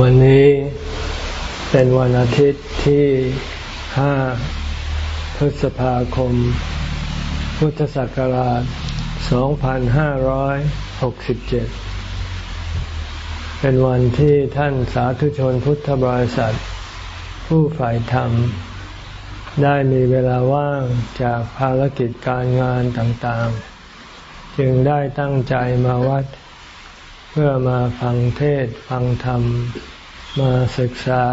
วันนี้เป็นวันอาทิตย์ที่ห้าพฤษภาคม พุทธศักราช 2567 เป็นวันที่ท่านสาธุชนพุทธบริษัท ผู้ฝ่ายธรรม ได้มีเวลาว่างจากภารกิจการงานต่างๆ จึงได้ตั้งใจมาวัด เพื่อมาฟังเทศฟังธรรม มาศึกษา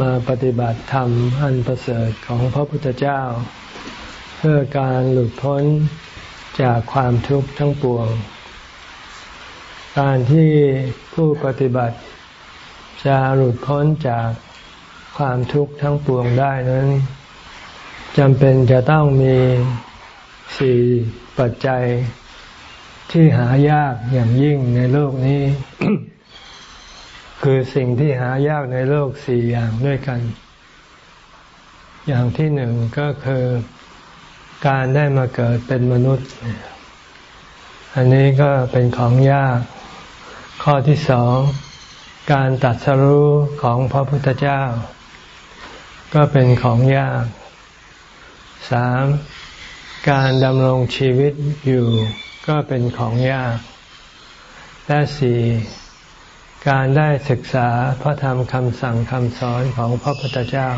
มาปฏิบัติธรรมอันประเสริฐของพระพุทธเจ้า เพื่อการหลุดพ้นจากความทุกข์ทั้งปวง การที่ผู้ปฏิบัติจะหลุดพ้นจากความทุกข์ทั้งปวงได้นั้นจำเป็นจะต้องมีสี่ปัจจัย ที่หายากอย่างยิ่งในโลกนี้ คือสิ่งที่หายากในโลกสี่อย่างด้วยกัน อย่างที่หนึ่งก็คือการได้มาเกิดเป็นมนุษย์ อันนี้ก็เป็นของยาก ข้อที่สองการตัดสรู้ของพระพุทธเจ้า ก็เป็นของยากสามการดำรงชีวิตอยู่ ก็เป็นของยาก และสี่การได้ศึกษาพระธรรมคำสั่งคำสอนของพระพุทธเจ้า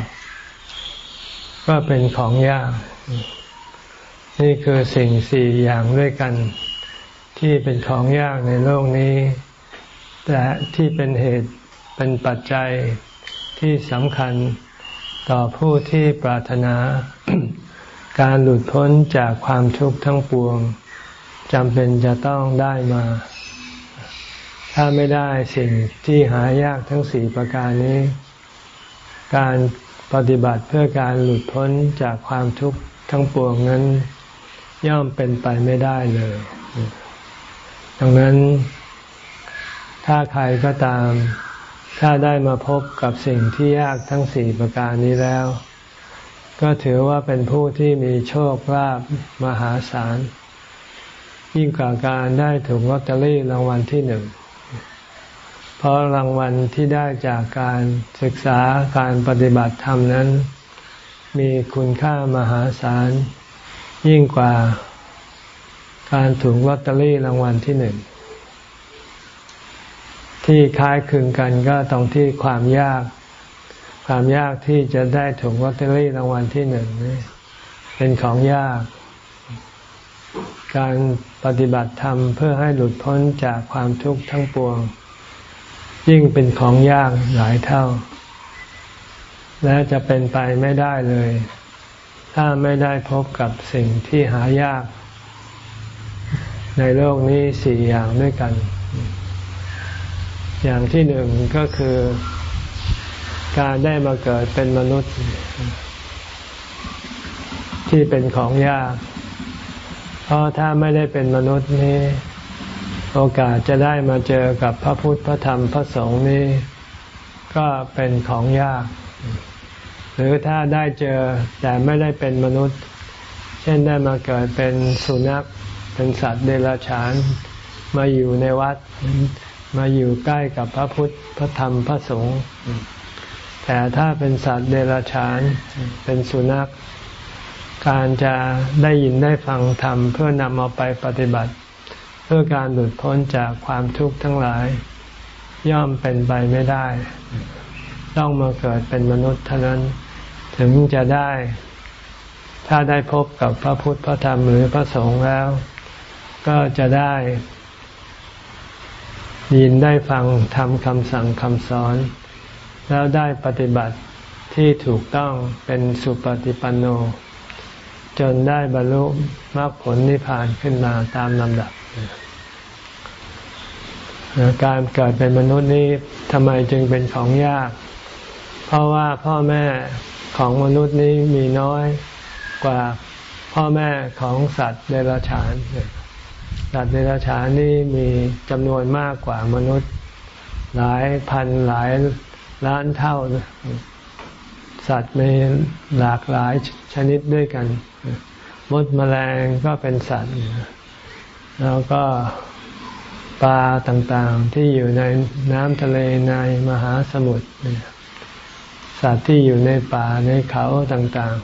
ก็เป็นของยาก นี่คือสิ่งสี่อย่างด้วยกัน ที่เป็นของยากในโลกนี้ แต่ที่เป็นเหตุเป็นปัจจัยที่สำคัญต่อผู้ที่ปรารถนา การหลุดพ้นจากความทุกข์ทั้งปวง จำเป็นจะต้องได้มา ถ้าไม่ได้สิ่งที่หายากทั้งสี่ประการนี้ การปฏิบัติเพื่อการหลุดพ้นจากความทุกข์ทั้งปวงนั้น ย่อมเป็นไปไม่ได้เลย ดังนั้น ถ้าใครก็ตาม ถ้าได้มาพบกับสิ่งที่ยากทั้งสี่ประการนี้แล้ว ก็ถือว่าเป็นผู้ที่มีโชคลาภมหาศาล ยิ่งกว่าการได้ถูกลอตเตอรี่รางวัลที่หนึ่ง เพราะรางวัลที่ได้จากการศึกษาการปฏิบัติธรรมนั้น มีคุณค่ามหาศาล ยิ่งกว่าการถูกลอตเตอรี่รางวัลที่หนึ่ง ที่คล้ายคลึงกันก็ตรงที่ความยาก ความยากที่จะได้ถูกลอตเตอรี่รางวัลที่หนึ่งนี่เป็นของยาก การปฏิบัติธรรมเพื่อให้หลุดพ้นจากความทุกข์ทั้งปวง ยิ่งเป็นของยากหลายเท่า และจะเป็นไปไม่ได้เลย ถ้าไม่ได้พบกับสิ่งที่หายาก ในโลกนี้สี่อย่างด้วยกัน อย่างที่หนึ่งก็คือ การได้มาเกิดเป็นมนุษย์ ที่เป็นของยาก เพราะถ้าไม่ได้เป็นมนุษย์นี้ โอกาสจะได้มาเจอกับพระพุทธพระธรรมพระสงฆ์นี้ ก็เป็นของยาก หรือถ้าได้เจอแต่ไม่ได้เป็นมนุษย์ เช่นได้มาเกิดเป็นสุนัขเป็นสัตว์เดรัจฉานมาอยู่ในวัดมาอยู่ใกล้กับพระพุทธพระธรรมพระสงฆ์แต่ถ้าเป็นสัตว์เดรัจฉานเป็นสุนัข การจะได้ยินได้ฟังธรรมเพื่อนำเอาไปปฏิบัติ เพื่อการหลุดพ้นจากความทุกข์ทั้งหลาย ย่อมเป็นไปไม่ได้ ต้องมาเกิดเป็นมนุษย์เท่านั้นถึงจะได้ ถ้าได้พบกับพระพุทธพระธรรมหรือพระสงฆ์แล้ว ก็จะได้ยินได้ฟังทำคำสั่งคำสอน แล้วได้ปฏิบัติที่ถูกต้องเป็นสุปฏิปันโน จนได้บรรลุมรรคผลนิพพานขึ้นมาตามลำดับ การเกิดเป็นมนุษย์นี้ทำไมจึงเป็นของยาก เพราะว่าพ่อแม่ของมนุษย์นี้มีน้อยกว่าพ่อแม่ของสัตว์เดรัจฉาน สัตว์เดรัจฉานนี่มีจำนวนมากกว่ามนุษย์ หลายพันหลายล้านเท่า สัตว์มีหลากหลายชนิดด้วยกัน มดแมลงก็เป็นสัตว์ แล้วก็ปลาต่างๆที่อยู่ในน้ำทะเลในมหาสมุทรสัตว์ที่อยู่ในป่าในเขาต่าง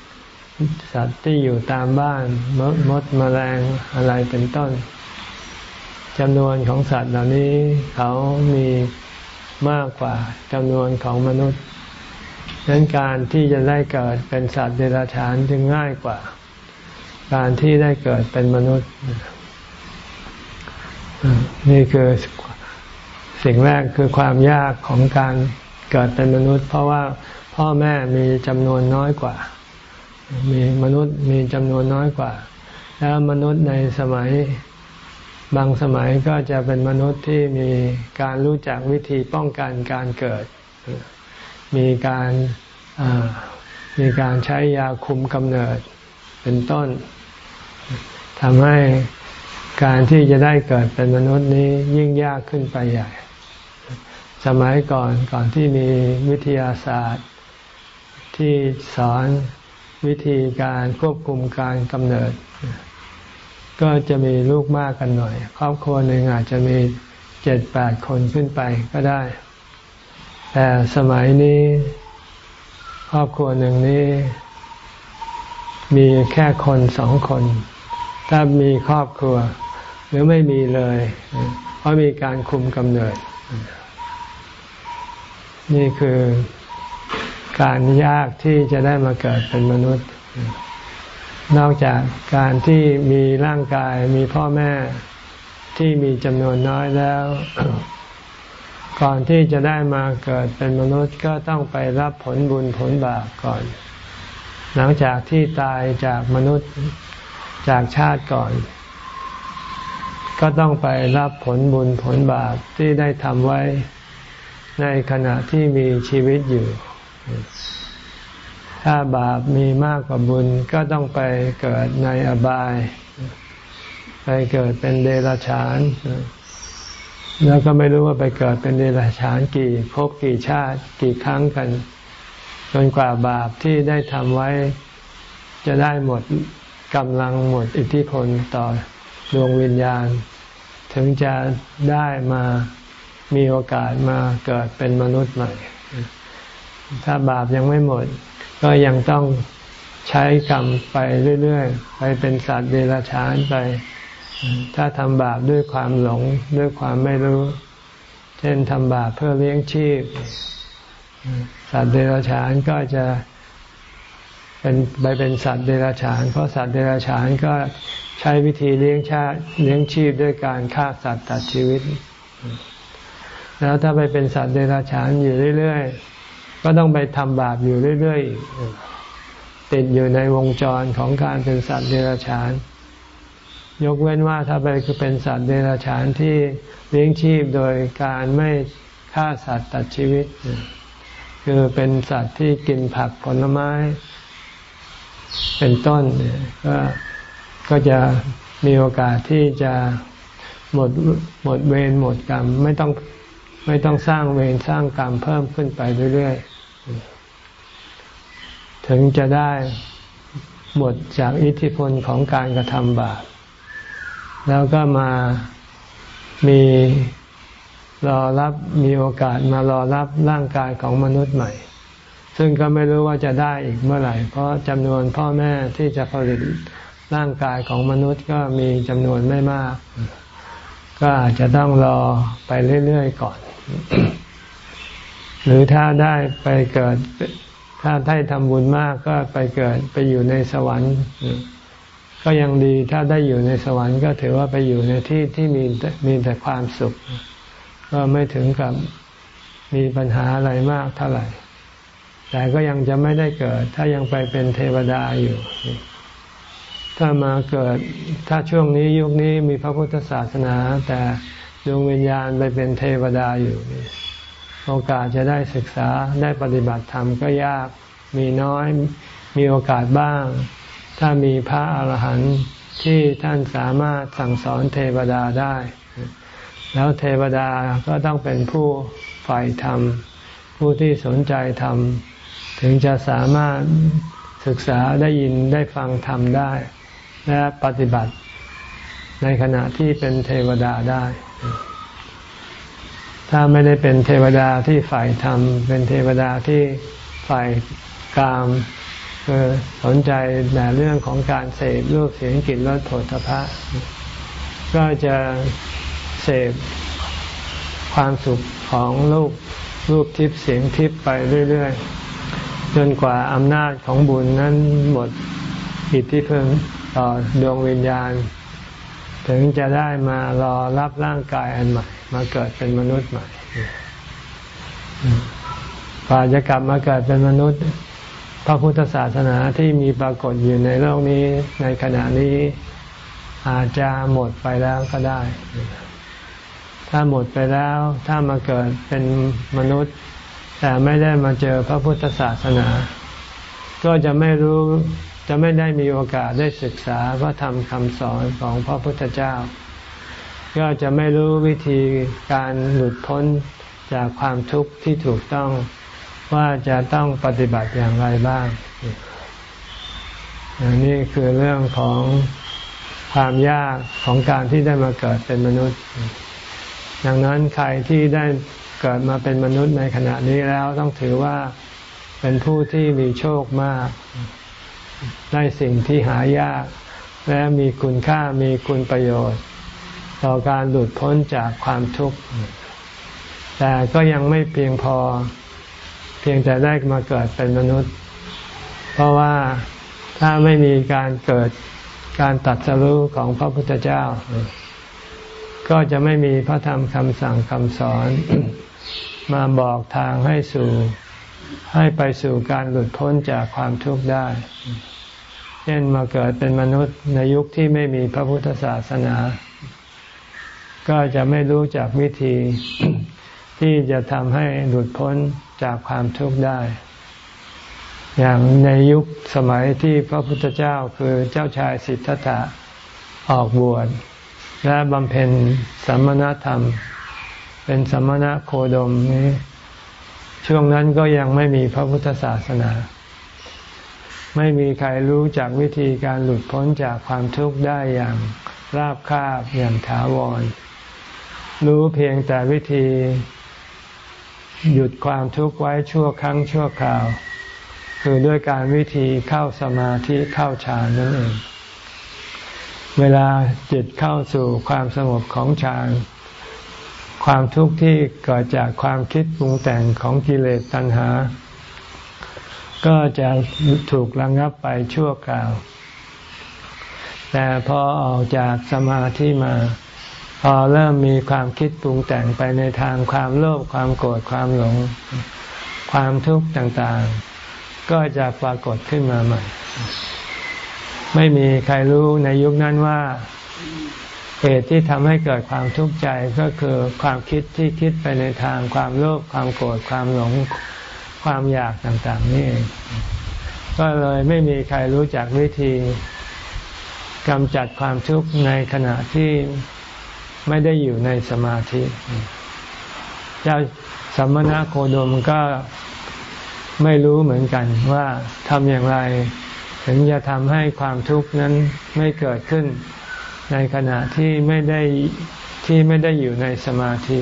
ๆ สัตว์ที่อยู่ตามบ้านมดมดมแมลงอะไรเป็นต้นจำนวนของสัตว์เหล่านี้เขามีมากกว่าจำนวนของมนุษย์ นั้นการที่จะได้เกิดเป็นสัตว์เดรัจฉานจึงง่ายกว่า การที่ได้เกิดเป็นมนุษย์ นี่คือสิ่งแรกคือความยากของการเกิดเป็นมนุษย์ เพราะว่าพ่อแม่มีจำนวนน้อยกว่า มีมนุษย์มีจำนวนน้อยกว่า แล้วมนุษย์ในสมัยบางสมัยก็จะเป็นมนุษย์ที่มีการรู้จักวิธีป้องกันการเกิด มีการมีการใช้ยาคุมกำเนิดเป็นต้นทำให้การที่จะได้เกิดเป็นมนุษย์นี้ยิ่งยากขึ้นไปใหญ่ สมัยก่อนก่อนที่มีวิทยาศาสตร์ ที่สอนวิธีการควบคุมการกำเนิด ก็จะมีลูกมากกันหน่อย ครอบครัวหนึ่งอาจจะมีเจ็ดแปดคนขึ้นไปก็ได้ แต่สมัยนี้ครอบครัวหนึ่งนี้ มีแค่คนสองคน ถ้ามีครอบครัว หรือไม่มีเลย เพราะมีการคุมกำเนิด นี่คือการยากที่จะได้มาเกิดเป็นมนุษย์ นอกจากการที่มีร่างกายมีพ่อแม่ที่มีจำนวนน้อยแล้ว ก่อนที่จะได้มาเกิดเป็นมนุษย์ก็ต้องไปรับผลบุญผลบาปก่อน หลังจากที่ตายจากมนุษย์จากชาติก่อน ก็ต้องไปรับผลบุญผลบาปที่ได้ทำไว้ในขณะที่มีชีวิตอยู่ ถ้าบาปมีมากกว่าบุญก็ต้องไปเกิดในอบาย ไปเกิดเป็นเดรัจฉาน แล้วก็ไม่รู้ว่าไปเกิดเป็นเดรัจฉานกี่ภพกี่ชาติกี่ครั้งกันจนกว่าบาปที่ได้ทำไว้ จะได้หมดกำลังหมดอิทธิพลต่อดวงวิญญาณ ถึงจะได้มามีโอกาสมาเกิดเป็นมนุษย์ใหม่ ถ้าบาปยังไม่หมด ก็ยังต้องใช้กรรมไปเรื่อย ๆ ไปเป็นสัตว์เดรัจฉานไป ถ้าทำบาปด้วยความหลงด้วยความไม่รู้ เช่นทำบาปเพื่อเลี้ยงชีพ สัตว์เดรัจฉานก็จะเป็นไปเป็นสัตว์เดรัจฉาน เพราะสัตว์เดรัจฉานก็ใช้วิธีเลี้ยงชาเลี้ยงชีพด้วยการฆ่าสัตว์ตัดชีวิต แล้วถ้าไปเป็นสัตว์เดรัจฉานอยู่เรื่อยๆ ก็ต้องไปทำบาปอยู่เรื่อยๆติดอยู่ในวงจรของการเป็นสัตว์เดรัจฉาน ยกเว้นว่าถ้าไปคือเป็นสัตว์เดรัจฉานที่เลี้ยงชีพโดยการไม่ฆ่าสัตว์ตัดชีวิต คือเป็นสัตว์ที่กินผักผลไม้ เป็นต้นก็ก็จะมีโอกาสที่จะหมดหมดเวรหมดกรรม ไม่ต้องไม่ต้องสร้างเวรสร้างกรรมเพิ่มขึ้นไปเรื่อยๆ ถึงจะได้หมดจากอิทธิพลของการกระทำบาป แล้วก็มามีรอรับมีโอกาสมารอรับร่างกายของมนุษย์ใหม่ ซึ่งก็ไม่รู้ว่าจะได้อีกเมื่อไหร่ เพราะจำนวนพ่อแม่ที่จะผลิตร่างกายของมนุษย์ก็มีจำนวนไม่มาก ก็อาจจะต้องรอไปเรื่อยๆก่อน หรือถ้าได้ไปเกิด ถ้าได้ทำบุญมากก็ไปเกิดไปอยู่ในสวรรค์ ก็ยังดีถ้าได้อยู่ในสวรรค์ก็ถือว่าไปอยู่ในที่ที่มีมีแต่ความสุข ก็ไม่ถึงกับมีปัญหาอะไรมากเท่าไหร่ แต่ก็ยังจะไม่ได้เกิด ถ้ายังไปเป็นเทวดาอยู่ ถ้ามาเกิด ถ้าช่วงนี้ยุคนี้มีพระพุทธศาสนา แต่ดวงวิญญาณไปเป็นเทวดาอยู่ โอกาสจะได้ศึกษาได้ปฏิบัติธรรมก็ยาก มีน้อย มีโอกาสบ้าง ถ้ามีพระอาหารหันต์ที่ท่านสามารถสั่งสอนเทวดาได้ แล้วเทวดาก็ต้องเป็นผู้ใฝ่ธรรม ผู้ที่สนใจธรรม ถึงจะสามารถศึกษาได้ยินได้ฟังธรรมได้ และปฏิบัติในขณะที่เป็นเทวดาได้ ถ้าไม่ได้เป็นเทวดาที่ฝ่ายธรรม เป็นเทวดาที่ฝ่ายกาม คือสนใจแต่เรื่องของการเสพรูปเสียงกลิ่นรสผลทพะก็จะเสพความสุขของรูปรูปทิพย์เสียงทิพย์ไปเรื่อยๆ จนกว่าอำนาจของบุญนั้นหมดอิทธิพลต่อดวงวิญญาณ ถึงจะได้มารอรับร่างกายอันใหม่มาเกิดเป็นมนุษย์ใหม่กว่าจะกลับมาเกิดเป็นมนุษย์ ระพุทธศาสนาที่มีปรากฏอยู่ในโลกนี้ในขณะนี้อาจจะหมดไปแล้วก็ได้ ถ้าหมดไปแล้วถ้ามาเกิดเป็นมนุษย์ แต่ไม่ได้มาเจอพระพุทธศาสนา ก็จะไม่รู้จะไม่ได้มีโอกาสได้ศึกษาพระธรรมคำสอนของพระพุทธเจ้า ก็จะไม่รู้วิธีการหลุดพ้นจากความทุกข์ที่ถูกต้อง ว่าจะต้องปฏิบัติอย่างไรบ้างอันี่คือเรื่องของความยากของการที่ได้มาเกิดเป็นมนุษย์ ดังนั้นใครที่ได้เกิดมาเป็นมนุษย์ในขณะนี้แล้วต้องถือว่าเป็นผู้ที่มีโชคมาก ได้สิ่งที่หายาก และมีคุณค่ามีคุณประโยชน์ ต่อการหลุดพ้นจากความทุกข์ แต่ก็ยังไม่เพียงพอ เพียงแต่ได้มาเกิดเป็นมนุษย์ เพราะว่าถ้าไม่มีการเกิดการตัดสรู้ของพระพุทธเจ้า ก็จะไม่มีพระธรรมคำสั่งคำสอน มาบอกทางให้สู่ให้ไปสู่การหลุดพ้นจากความทุกข์ได้เช่นมาเกิดเป็นมนุษย์ในยุคที่ไม่มีพระพุทธศาสนา ก็จะไม่รู้จักวิธีที่จะทำให้หลุดพ้น จากความทุกข์ได้ อย่างในยุคสมัยที่พระพุทธเจ้าคือเจ้าชายสิทธัตถะออกบวชและบำเพ็ญสัมมณธรรม เป็นสัมมณโคดมนี้ ช่วงนั้นก็ยังไม่มีพระพุทธศาสนา ไม่มีใครรู้จักวิธีการหลุดพ้นจากความทุกข์ได้อย่างราบคาบอย่างถาวร รู้เพียงแต่วิธี หยุดความทุกข์ไว้ชั่วครั้งชั่วคราว คือด้วยการวิธีเข้าสมาธิเข้าฌานนั่นเอง เวลาจิตเข้าสู่ความสงบของฌานความทุกข์ที่เกิดจากความคิดปรุงแต่งของกิเลสตัณหา ก็จะถูกระงงับไปชั่วคราว แต่พอออกจากสมาธิมา พอเริ่มมีความคิดปรุงแต่งไปในทางความโลภความโกรธความหลง ความทุกข์ต่างๆ ก็จะปรากฏขึ้นมาใหม่ ไม่มีใครรู้ในยุคนั้นว่าเหตุที่ทำให้เกิดความทุกข์ใจก็คือความคิดที่คิดไปในทางความโลภความโกรธความหลงความอยากต่างๆนี่เองก็เลยไม่มีใครรู้จักวิธีกำจัดความทุกข์ในขณะที่ ไม่ได้อยู่ในสมาธิเจ้าสัมมณโคดมก็ไม่รู้เหมือนกันว่าทำอย่างไร ถึงจะทำให้ความทุกข์นั้นไม่เกิดขึ้น ในขณะที่ไม่ได้ที่ไม่ได้อยู่ในสมาธิ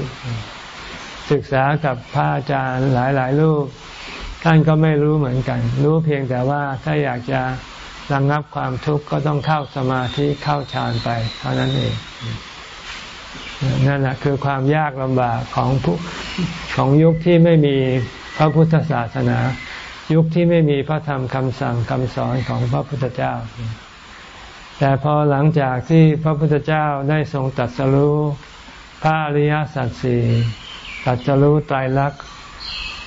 ศึกษากับพระอาจารย์หลายๆรูปท่านก็ไม่รู้เหมือนกัน รู้เพียงแต่ว่าถ้าอยากจะระงงับความทุกข์ก็ต้องเข้าสมาธิเข้าฌานไป เท่านั้นเอง นั่นแหละคือความยากลำบากของผู้ของยุคที่ไม่มีพระพุทธศาสนา ยุคที่ไม่มีพระธรรมคำสั่งคำสอนของพระพุทธเจ้า แต่พอหลังจากที่พระพุทธเจ้าได้ทรงตัดสรู้พระอริยสัจสี่ตัดสรู้ไตรลักษณ์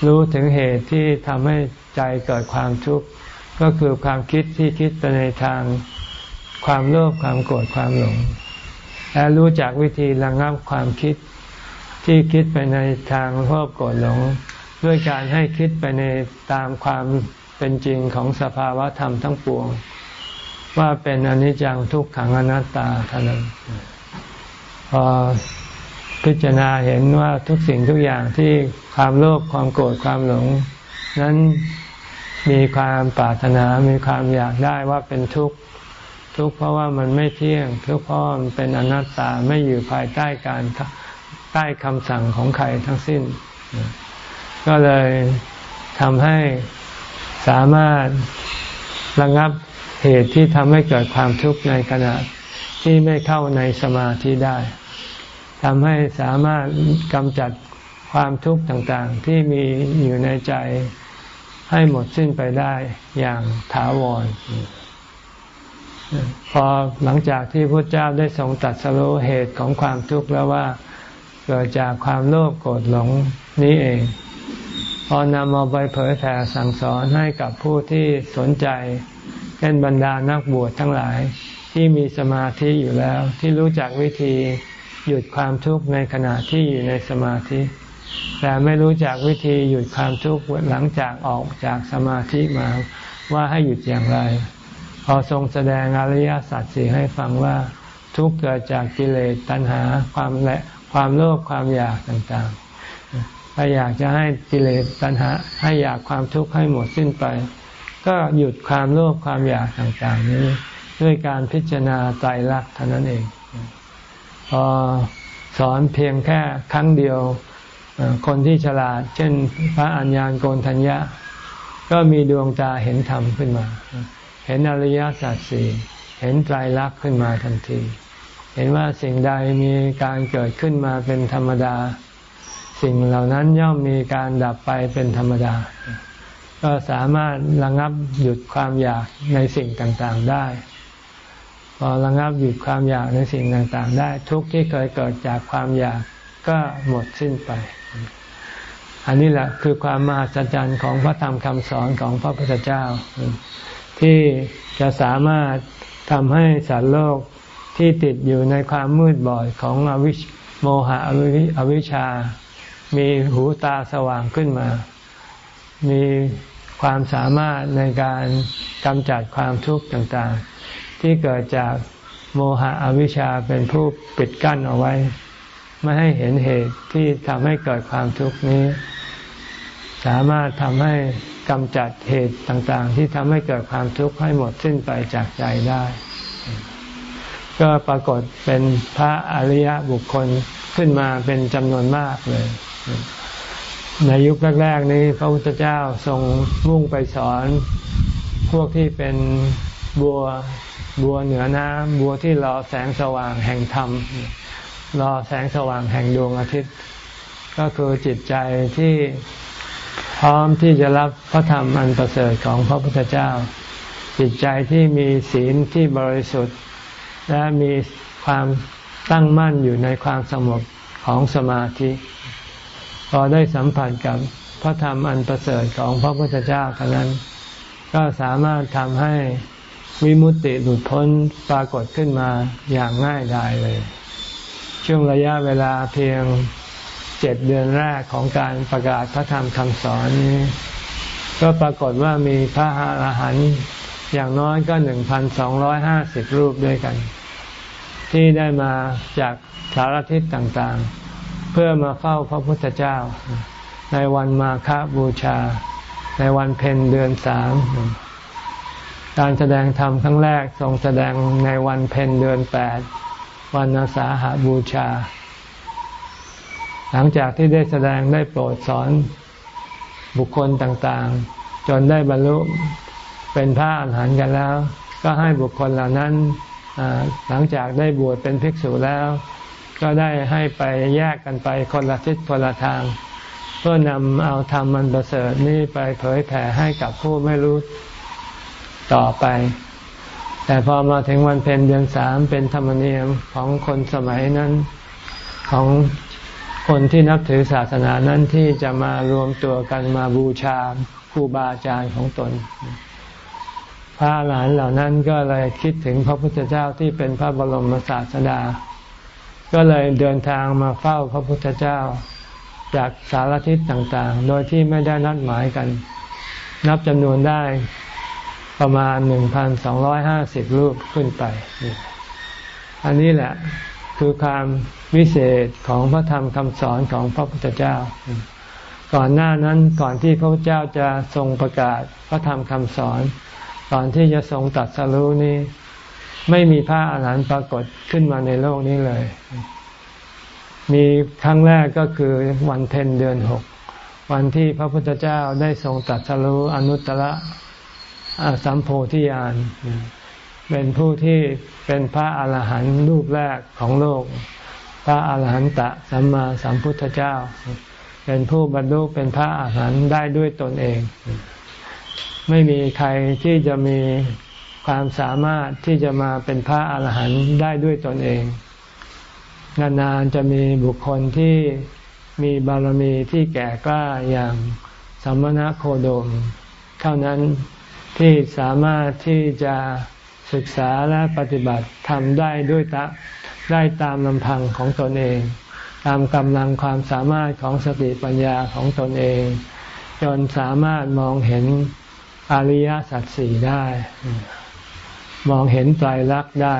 รู้ถึงเหตุที่ทำให้ใจเกิดความทุกข์ก็คือความคิดที่คิดไปในทางความโลภความโกรธความหลง และรู้จักวิธีระงับความคิดที่คิดไปในทางโลภโกรธหลง ด้วยการให้คิดไปในตามความเป็นจริงของสภาวะธรรมทั้งปวง ว่าเป็นอนิจจังทุกขังอนัตตาเท่านั้นพอพิจารณาเห็นว่าทุกสิ่งทุกอย่างที่ความโลภความโกรธความหลง นั้นมีความปรารถนา มีความอยากได้ว่าเป็นทุกข์ ทุกข์เพราะว่ามันไม่เที่ยง ทุกข์เพราะมันเป็นอนัตตาไม่อยู่ภายใต้การใต้คำสั่งของใครทั้งสิ้น ก็เลยทำให้สามารถระงับเหตุที่ทำให้เกิดความทุกข์ในขณะที่ไม่เข้าในสมาธิได้ทำให้สามารถกำจัดความทุกข์ต่างๆ ที่มีอยู่ในใจให้หมดสิ้นไปได้อย่างถาวร พอหลังจากที่พระเจ้าได้ทรงตัดสรุเหตุของความทุกข์แล้วว่าเกิดจากความโลภโกรธหลงนี้เอง พอนำมาไปเผยแผ่สั่งสอนให้กับผู้ที่สนใจเช่นบรรดานักบวชทั้งหลายที่มีสมาธิอยู่แล้ว ที่รู้จักวิธีหยุดความทุกข์ในขณะที่อยู่ในสมาธิ แต่ไม่รู้จักวิธีหยุดความทุกข์หลังจากออกจากสมาธิมาว่าให้หยุดอย่างไร พอทรงแสดงอริยสัจสี่ให้ฟังว่าทุกข์เกิดจากกิเลสตัณหาความและความโลภความอยากต่างๆ ถ้าอยากจะให้กิเลสตัณหา ให้อยากความทุกข์ให้หมดสิ้นไป ก็หยุดความโลภความอยากต่างๆนี้ ด้วยการพิจารณาไตรลักษณ์เท่านั้นเอง พอสอนเพียงแค่ครั้งเดียวคนที่ฉลาด เช่นพระอัญญาณโกนทัญญะ ก็มีดวงตาเห็นธรรมขึ้นมา ห็นอริยสัจสี่เห็นไตรลักษณ์ขึ้นมาทันที เห็นว่าสิ่งใดมีการเกิดขึ้นมาเป็นธรรมดา สิ่งเหล่านั้นย่อมมีการดับไปเป็นธรรมดา ก็สามารถระงับหยุดความอยากในสิ่งต่างๆได้ พอระงับหยุดความอยากในสิ่งต่างๆ ได้ ทุกที่เคยเกิดจากความอยากก็หมดสิ้นไป อันนี้แหละคือความมหัศจรรย์ของพระธรรมคำสอนของพระพุทธเจ้า ที่จะสามารถทำให้สัตว์โลกที่ติดอยู่ในความมืดบอดของอวิชโมหะอวิชชา มีหูตาสว่างขึ้นมา มีความสามารถในการกำจัดความทุกข์ต่างๆ ที่เกิดจากโมหะอวิชชาเป็นผู้ปิดกั้นเอาไว้ ไม่ให้เห็นเหตุที่ทำให้เกิดความทุกข์นี้ สามารถทำให้กำจัดเหตุต่างๆ ที่ทำให้เกิดความทุกข์ให้หมดสิ้นไปจากใจได้ ก็ปรากฏเป็นพระอริยบุคคลขึ้นมาเป็นจำนวนมากเลย ในยุคแรก ๆ นี้พระพุทธเจ้าทรงมุ่งไปสอนพวกที่เป็นบัวบัวเหนือน้ำบัวที่รอแสงสว่างแห่งธรรม รอแสงสว่างแห่งดวงอาทิตย์ ก็คือจิตใจที่ พร้อมที่จะรับพระธรรมอันประเสริฐของพระพุทธเจ้า จิตใจที่มีศีลที่บริสุทธิ์ และมีความตั้งมั่นอยู่ในความสงบของสมาธิ พอได้สัมผัสกับพระธรรมอันประเสริฐของพระพุทธเจ้าเท่านั้น ก็สามารถทำให้วิมุตติหลุดพ้นปรากฏขึ้นมาอย่างง่ายดายเลย ช่วงระยะเวลาเพียง เจ็ดเดือนแรกของการประกาศพระธรรมคำสอนนี้ ก็ปรากฏว่ามีพระอรหันต์อย่างน้อยก็หนึ่งพันสองร้อยห้าสิบรูปด้วยกัน ที่ได้มาจากสารทิศต่างๆ เพื่อมาเฝ้าพระพุทธเจ้า ในวันมาฆบูชา ในวันเพ็ญเดือนสามการแสดงธรรมครั้งแรกทรงแสดงในวันเพ็ญเดือนแปดวันอาสาหาบูชา หลังจากที่ได้แสดงได้โปรดสอนบุคคลต่างๆ จนได้บรรลุเป็นพระอรหันต์กันแล้ว ก็ให้บุคคลเหล่านั้นหลังจากได้บวชเป็นภิกษุแล้ว ก็ได้ให้ไปแยกกันไปคนละทิศคนละทาง เพื่อนำเอาธรรมมันประเสริฐนี้ไปเผยแผ่ให้กับผู้ไม่รู้ต่อไป แต่พอมาถึงวันเพ็ญเดือนสามเป็นธรรมเนียมของคนสมัยนั้นของ คนที่นับถือศาสนานั้นที่จะมารวมตัวกันมาบูชาครูบาอาจารย์ของตน พระหลานเหล่านั้นก็เลยคิดถึงพระพุทธเจ้าที่เป็นพระบรมศาสดา ก็เลยเดินทางมาเฝ้าพระพุทธเจ้า จากสารทิศต่างๆ โดยที่ไม่ได้นัดหมายกัน นับจำนวนได้ประมาณหนึ่งพันสองร้อยห้าสิบรูปขึ้นไป อันนี้แหละ คือความวิเศษของพระธรรมคำสอนของพระพุทธเจ้า ก่อนหน้านั้นก่อนที่พระพุทธเจ้าจะทรงประกาศพระธรรมคำสอน ก่อนที่จะทรงตัดสรู้นี้ ไม่มีพระอาหารหันต์ปรากฏขึ้นมาในโลกนี้เลย มีครั้งแรกก็คือวันเพ็ญเดือนหกวันที่พระพุทธเจ้าได้ทรงตัดสรุอนุตตรสัมโพธิญาณ เป็นผู้ที่เป็นพระอาหารหันต์รูปแรกของโลก พระอาหารหันตะสัมมาสัมพุทธเจ้า เป็นผู้บรรลุเป็นพระอาหารหันต์ได้ด้วยตนเอง ไม่มีใครที่จะมีความสามารถที่จะมาเป็นพระอาหารหันต์ได้ด้วยตนเอง นานๆจะมีบุคคลที่มีบารมีที่แก่กล้าอย่างสัมมณโคดม เท่านั้นที่สามารถที่จะ ศึกษาและปฏิบัติทำได้ด้วยตะได้ตามลำพังของตนเอง ตามกำลังความสามารถของสติปัญญาของตนเอง จนสามารถมองเห็นอริยสัจสี่ได้ มองเห็นไตรลักษณ์ได้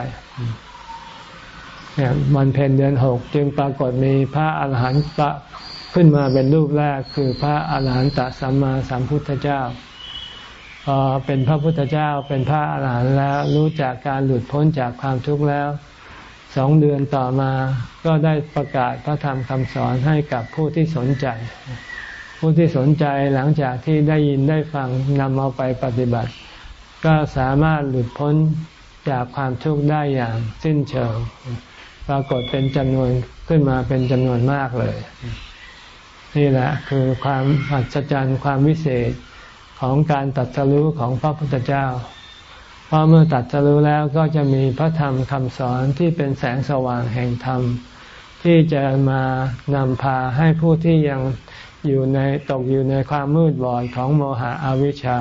เนี่ยวันเพ็ญเดือนหกจึงปรากฏมีพระอาหารหันตะขึ้นมาเป็นรูปแรกคือพระอาหารหันตสัมมาสัมพุทธเจ้า พอเป็นพระพุทธเจ้าเป็นพระอาหารหันต์แล้วรู้จากการหลุดพ้นจากความทุกข์แล้วสองเดือนต่อมาก็ได้ประกาศพระธรรมคำสอนให้กับผู้ที่สนใจ ผู้ที่สนใจหลังจากที่ได้ยินได้ฟังนำเอาไปปฏิบัติ ก็สามารถหลุดพ้นจากความทุกข์ได้อย่างสิ้นเชิง ปรากฏเป็นจำนวนขึ้นมาเป็นจำนวนมากเลย นี่แหละคือความอัศจรรย์ความวิเศษ ของการตัดสรู้ของพระพุทธเจ้า เพราะเมื่อตัดสรู้แล้วก็จะมีพระธรรมคำสอนที่เป็นแสงสว่างแห่งธรรม ที่จะมานำพาให้ผู้ที่ยังอยู่ในตกอยู่ในความมืดบอดของโมหะอวิชชา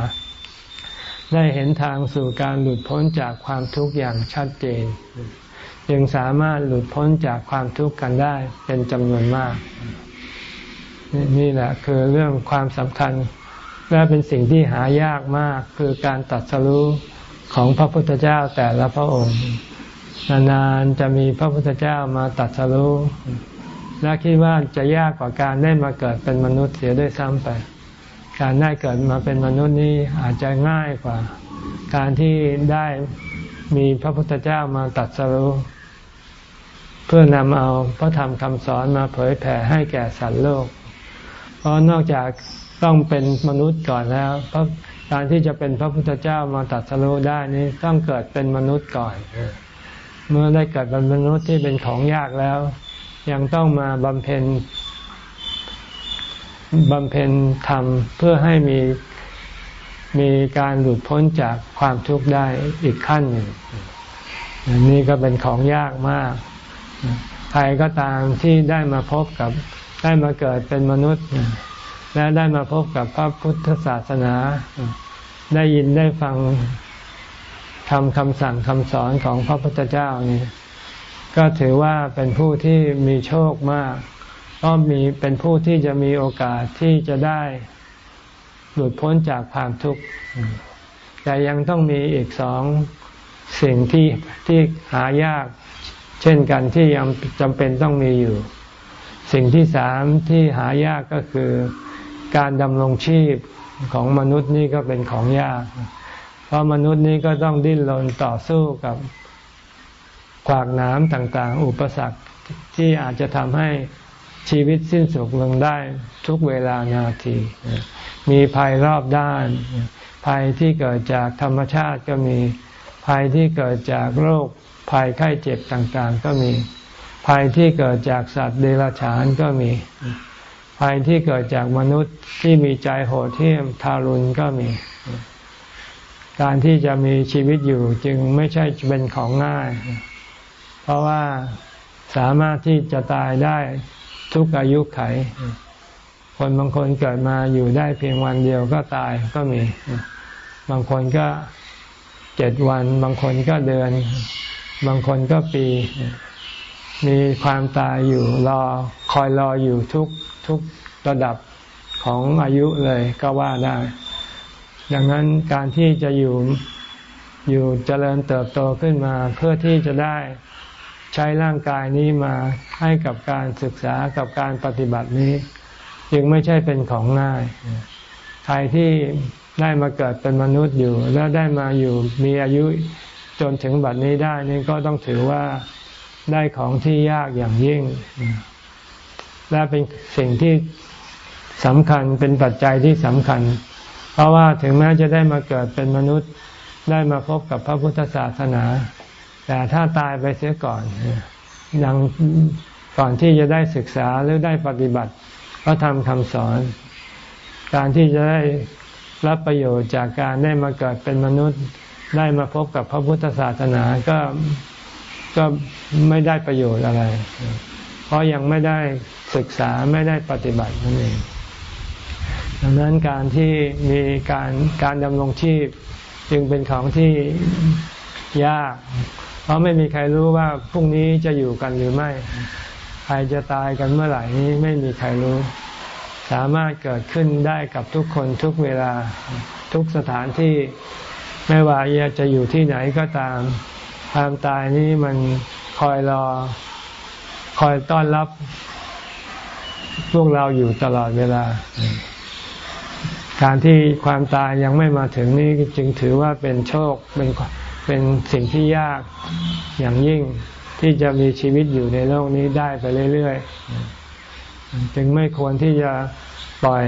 ได้เห็นทางสู่การหลุดพ้นจากความทุกข์อย่างชัดเจน จึงสามารถหลุดพ้นจากความทุกข์กันได้เป็นจำนวนมาก นี่แหละคือเรื่องความสำคัญ และเป็นสิ่งที่หายากมากคือการตัดสรู้ของพระพุทธเจ้าแต่ละพระองค์ นานๆจะมีพระพุทธเจ้ามาตัดสรู้และคิดว่าจะยากกว่าการได้มาเกิดเป็นมนุษย์เสียด้วยซ้ำไป การได้เกิดมาเป็นมนุษย์นี้อาจจะง่ายกว่า การที่ได้มีพระพุทธเจ้ามาตัดสรู้เพื่อนำเอาพระธรรมคำสอนมาเผยแผ่ให้แก่สัตว์โลก เพราะนอกจาก ต้องเป็นมนุษย์ก่อนแล้วเพราะการที่จะเป็นพระพุทธเจ้ามาตัดสรู้ได้นี้ต้องเกิดเป็นมนุษย์ก่อน เมื่อได้เกิดเป็นมนุษย์ที่เป็นของยากแล้ว ยังต้องมาบำเพ็ญบำเพ็ญธรรมเพื่อให้มีมีการหลุดพ้นจากความทุกข์ได้อีกขั้นหนึ่งนี่ก็เป็นของยากมาก ใครก็ตามที่ได้มาพบกับได้มาเกิดเป็นมนุษย์ และได้มาพบกับพระพุทธศาสนา ได้ยินได้ฟังทำคำสั่งคำสอนของพระพุทธเจ้านี่ก็ถือว่าเป็นผู้ที่มีโชคมาก ก็มีเป็นผู้ที่จะมีโอกาสที่จะได้หลุดพ้นจากความทุกข์แต่ยังต้องมีอีกสองสิ่งที่ที่หายาก เช่นกันที่ยังจำเป็นต้องมีอยู่ สิ่งที่สามที่หายากก็คือ การดำรงชีพของมนุษย์นี่ก็เป็นของยาก เพราะมนุษย์นี้ก็ต้องดิ้นรนต่อสู้กับขวากน้ำต่างๆ อุปสรรคที่อาจจะทำให้ชีวิตสิ้นสุดลงได้ทุกเวลานาที มีภัยรอบด้าน ภัยที่เกิดจากธรรมชาติก็มี ภัยที่เกิดจากโรค ภัยไข้เจ็บต่างๆ ก็มี ภัยที่เกิดจากสัตว์เดรัจฉานก็มี ภัยที่เกิดจากมนุษย์ที่มีใจโหดเที่ทารุณก็มี การที่จะมีชีวิตอยู่จึงไม่ใช่เป็นของง่าย เพราะว่าสามารถที่จะตายได้ทุกอายุไข คนบางคนเกิดมาอยู่ได้เพียงวันเดียวก็ตายก็มี บางคนก็เจ็ดวัน บางคนก็เดือน บางคนก็ปี มีความตายอยู่รอคอยรออยู่ทุก ทุกระดับของอายุเลยก็ว่าได้ ดังนั้นการที่จะอยู่อยู่เจริญเติบโตขึ้นมา เพื่อที่จะได้ใช้ร่างกายนี้มาให้กับการศึกษากับการปฏิบัตินี้จึงไม่ใช่เป็นของง่าย ใครที่ได้มาเกิดเป็นมนุษย์อยู่ แล้วได้มาอยู่มีอายุจนถึงบัดนี้ได้นี่ก็ต้องถือว่าได้ของที่ยากอย่างยิ่ง และเป็นสิ่งที่สำคัญเป็นปัจจัยที่สำคัญ เพราะว่าถึงแม้จะได้มาเกิดเป็นมนุษย์ได้มาพบกับพระพุทธศาสนา แต่ถ้าตายไปเสียก่อนยังก่อนที่จะได้ศึกษาหรือได้ปฏิบัติพระธรรมคำสอน การที่จะได้รับประโยชน์จากการได้มาเกิดเป็นมนุษย์ได้มาพบกับพระพุทธศาสนาก็ก็ไม่ได้ประโยชน์อะไร เพราะยังไม่ได้ ศึกษาไม่ได้ปฏิบัตินั่นเอง ดังนั้นการที่มีการการดำรงชีพจึงเป็นของที่ยาก เพราะไม่มีใครรู้ว่าพรุ่งนี้จะอยู่กันหรือไม่ ใครจะตายกันเมื่อไหร่นี้ไม่มีใครรู้ สามารถเกิดขึ้นได้กับทุกคนทุกเวลาทุกสถานที่ไม่ว่าจะอยู่ที่ไหนก็ตาม ความตายนี้มันคอยรอคอยต้อนรับ พวกเราอยู่ตลอดเวลา การที่ความตายยังไม่มาถึงนี้จึงถือว่าเป็นโชคเป็นเป็นสิ่งที่ยากอย่างยิ่งที่จะมีชีวิตอยู่ในโลกนี้ได้ไปเรื่อยๆ จึงไม่ควรที่จะปล่อย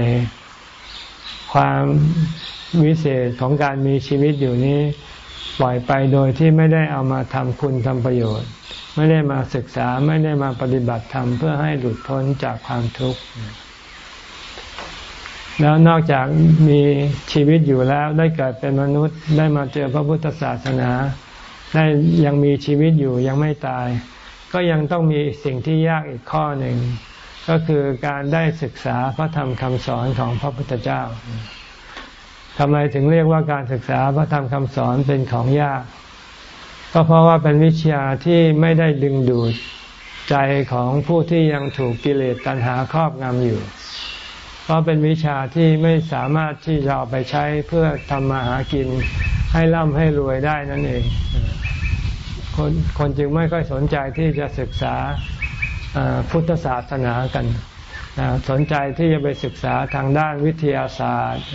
ความวิเศษของการมีชีวิตอยู่นี้ ปล่อยไปโดยที่ไม่ได้เอามาทำคุณทำประโยชน์ ไม่ได้มาศึกษาไม่ได้มาปฏิบัติธรรมเพื่อให้หลุดพ้นจากความทุกข์แล้วนอกจากมีชีวิตอยู่แล้วได้เกิดเป็นมนุษย์ได้มาเจอพระพุทธศาสนา ได้ยังมีชีวิตอยู่ยังไม่ตาย ก็ยังต้องมีสิ่งที่ยากอีกข้อหนึ่ง ก็คือการได้ศึกษาพระธรรมคำสอนของพระพุทธเจ้าทำไมถึงเรียกว่าการศึกษาพระธรรมคำสอนเป็นของยาก ก็เพราะว่าเป็นวิชาที่ไม่ได้ดึงดูดใจของผู้ที่ยังถูกกิเลสตัณหาครอบงำอยู่ เพราะเป็นวิชาที่ไม่สามารถที่จะเอาไปใช้เพื่อทำมาหากินให้ร่ำให้รวยได้นั่นเอง คนคนจึงไม่ค่อยสนใจที่จะศึกษาพุทธศาสนากันสนใจที่จะไปศึกษาทางด้านวิทยาศาสตร์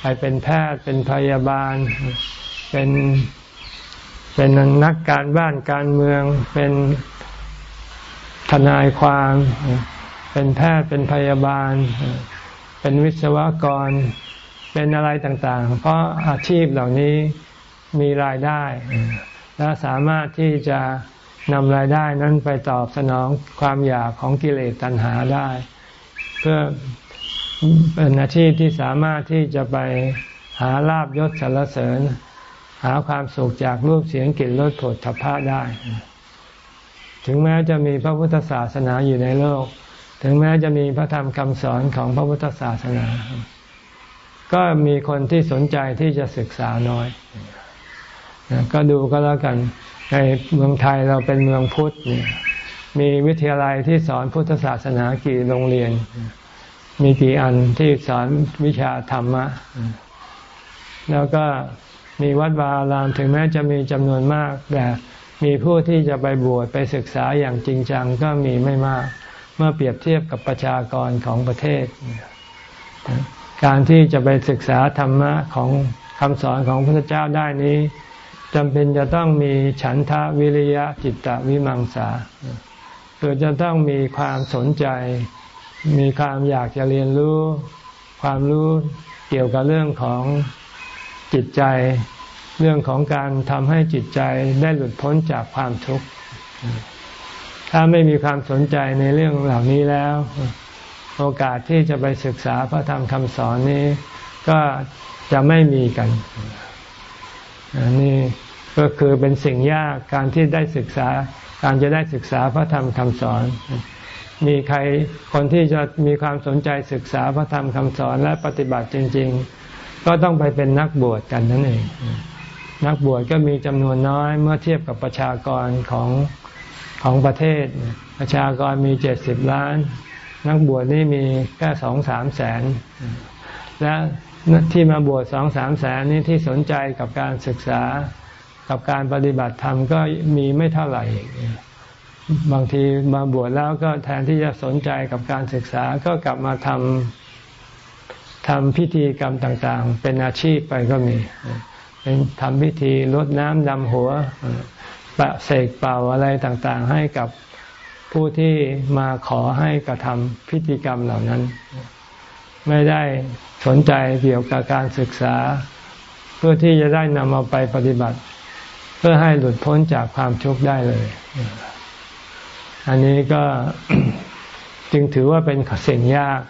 ไปเป็นแพทย์เป็นพยาบาล เป็น เป็นนักการบ้านการเมือง เป็นทนายความ เป็นแพทย์เป็นพยาบาล เป็นวิศวกร เป็นอะไรต่างๆ เพราะอาชีพเหล่านี้มีรายได้ และสามารถที่จะนำรายได้นั้นไปตอบสนองความอยากของกิเลสตัณหาได้ เพื่อเป็นอาชีพที่สามารถที่จะไปหาลาบยศสรรเสริญ หาความสุขจากรูปเสียงกลิ่นรสผลทพะได้ ถึงแม้จะมีพระพุทธศาสนาอยู่ในโลก ถึงแม้จะมีพระธรรมคำสอนของพระพุทธศาสนา ก็มีคนที่สนใจที่จะศึกษาน้อย ก็ดูก็แล้วกัน ในเมืองไทยเราเป็นเมืองพุทธมีวิทยาลัยที่สอนพุทธศาสนากี่โรงเรียน มีกี่อันที่สอนวิชาธรรมะ แล้วก็ มีวัดวาอารามถึงแม้จะมีจำนวนมาก แต่มีผู้ที่จะไปบวชไปศึกษาอย่างจริงจังก็มีไม่มาก เมื่อเปรียบเทียบกับประชากรของประเทศ การที่จะไปศึกษาธรรมะของคำสอนของพระพุทธเจ้าได้นี้จำเป็นจะต้องมีฉันทะวิริยะจิตตวิมังสาคือจะต้องมีความสนใจ มีความอยากจะเรียนรู้ ความรู้เกี่ยวกับเรื่องของ จิตใจเรื่องของการทำให้จิตใจได้หลุดพ้นจากความทุกข์ ถ้าไม่มีความสนใจในเรื่องเหล่านี้แล้ว โอกาสที่จะไปศึกษาพระธรรมคำสอนนี้ ก็จะไม่มีกันนี่ก็คือเป็นสิ่งยากการที่ได้ศึกษา การจะได้ศึกษาพระธรรมคำสอน มีใครคนที่จะมีความสนใจศึกษาพระธรรมคำสอนและปฏิบัติจริง ๆ ก็ต้องไปเป็นนักบวชกันนั่นเอง นักบวชก็มีจำนวนน้อยเมื่อเทียบกับประชากรของของประเทศ ประชากรมีเจ็ดสิบล้าน นักบวชนี่มีแค่สองสามแสน และที่มาบวชสองสามแสนนี้ที่สนใจกับการศึกษากับการปฏิบัติธรรมก็มีไม่เท่าไหร่ บางทีมาบวชแล้วก็แทนที่จะสนใจกับการศึกษาก็กลับมาทำ ทำพิธีกรรมต่างๆ เป็นอาชีพไปก็มีเป็นทำพิธีลดน้ำดำหัวปะเสกเป่าอะไรต่างๆ ให้กับผู้ที่มาขอให้กระทำพิธีกรรมเหล่านั้น ไม่ได้สนใจเกี่ยวกับการศึกษา เพื่อที่จะได้นำเอาไปปฏิบัติ เพื่อให้หลุดพ้นจากความทุกข์ได้เลย อันนี้ก็จึงถือว่าเป็นสิ่งยาก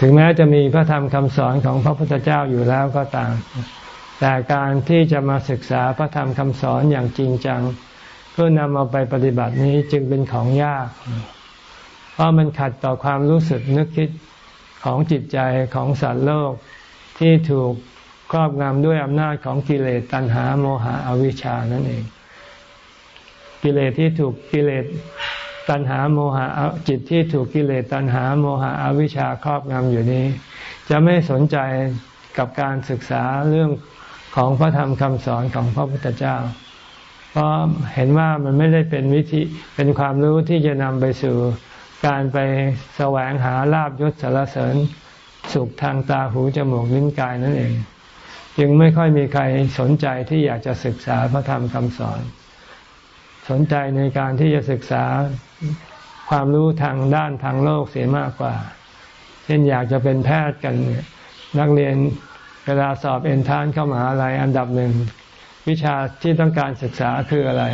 ถึงแม้จะมีพระธรรมคำสอนของพระพุทธเจ้าอยู่แล้วก็ตาม แต่การที่จะมาศึกษาพระธรรมคำสอนอย่างจริงจัง เพื่อนำเอาไปปฏิบัตินี้จึงเป็นของยาก เพราะมันขัดต่อความรู้สึกนึกคิดของจิตใจของสัตว์โลกที่ถูกครอบงำด้วยอำนาจของกิเลสตัณหาโมหะอวิชชานั่นเอง กิเลสที่ถูกกิเลส ตัณหาโมหะจิตที่ถูกกิเลสตัณหาโมหะอวิชชาครอบงำอยู่นี้ จะไม่สนใจกับการศึกษาเรื่องของพระธรรมคำสอนของพระพุทธเจ้า เพราะเห็นว่ามันไม่ได้เป็นวิธีเป็นความรู้ที่จะนำไปสู่การไปแสวงหาลาบยศสารเสริญสุขทางตาหูจมูกลิ้นกายนั่นเอง จึงไม่ค่อยมีใครสนใจที่อยากจะศึกษาพระธรรมคำสอน สนใจในการที่จะศึกษาความรู้ทางด้านทางโลกเสียมากกว่า เช่นอยากจะเป็นแพทย์กันเนี่ยนักเรียนเวลาสอบเอ็นทานเข้ามาอะไรอันดับหนึ่ง วิชาที่ต้องการศึกษาคืออะไร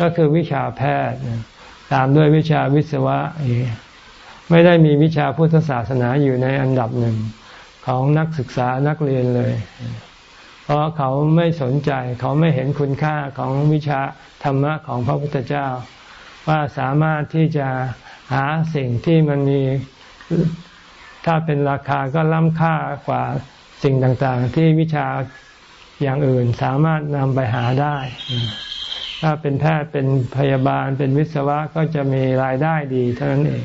ก็คือวิชาแพทย์ ตามด้วยวิชาวิศวะ ไม่ได้มีวิชาพุทธศาสนาอยู่ในอันดับหนึ่งของนักศึกษานักเรียนเลย เพราะเขาไม่สนใจเขาไม่เห็นคุณค่าของวิชาธรรมะของพระพุทธเจ้า ว่าสามารถที่จะหาสิ่งที่มันมีถ้าเป็นราคาก็ล้ำค่ากว่าสิ่งต่างๆ ที่วิชาอย่างอื่นสามารถนำไปหาได้ ถ้าเป็นแพทย์เป็นพยาบาลเป็นวิศวะก็จะมีรายได้ดีเท่านั้นเอง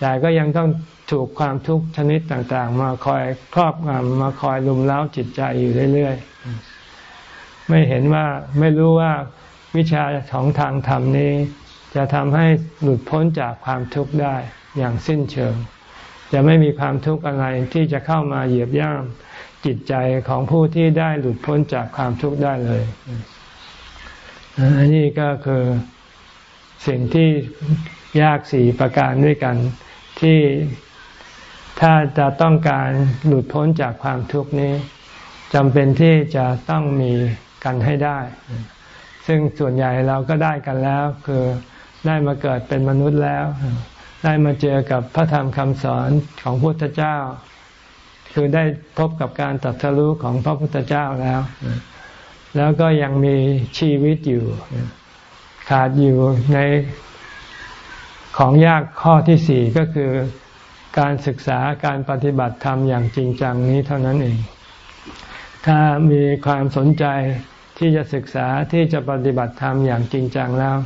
แต่ก็ยังต้อง ถูกความทุกข์ชนิดต่างๆ มาคอยครอบงำมาคอยลุมเล้าจิตใจอยู่เรื่อยๆ ไม่เห็นว่าไม่รู้ว่าวิชาของทางธรรมนี้ จะทำให้หลุดพ้นจากความทุกข์ได้อย่างสิ้นเชิง จะไม่มีความทุกข์อะไรที่จะเข้ามาเหยียบย่ำจิตใจของผู้ที่ได้หลุดพ้นจากความทุกข์ได้เลยอันนี้ก็คือสิ่งที่ยากสี่ประการด้วยกันที่ ถ้าจะต้องการหลุดพ้นจากความทุกข์นี้จำเป็นที่จะต้องมีกันให้ได้ ซึ่งส่วนใหญ่เราก็ได้กันแล้ว คือได้มาเกิดเป็นมนุษย์แล้ว ได้มาเจอกับพระธรรมคำสอนของพุทธเจ้า คือได้พบกับการตัดสรู้ของพระพุทธเจ้าแล้ว แล้วก็ยังมีชีวิตอยู่ ขาดอยู่ในของยากข้อที่สี่ก็คือ การศึกษาการปฏิบัติธรรมอย่างจริงจังนี้เท่านั้นเอง ถ้ามีความสนใจที่จะศึกษาที่จะปฏิบัติธรรมอย่างจริงจังแล้ว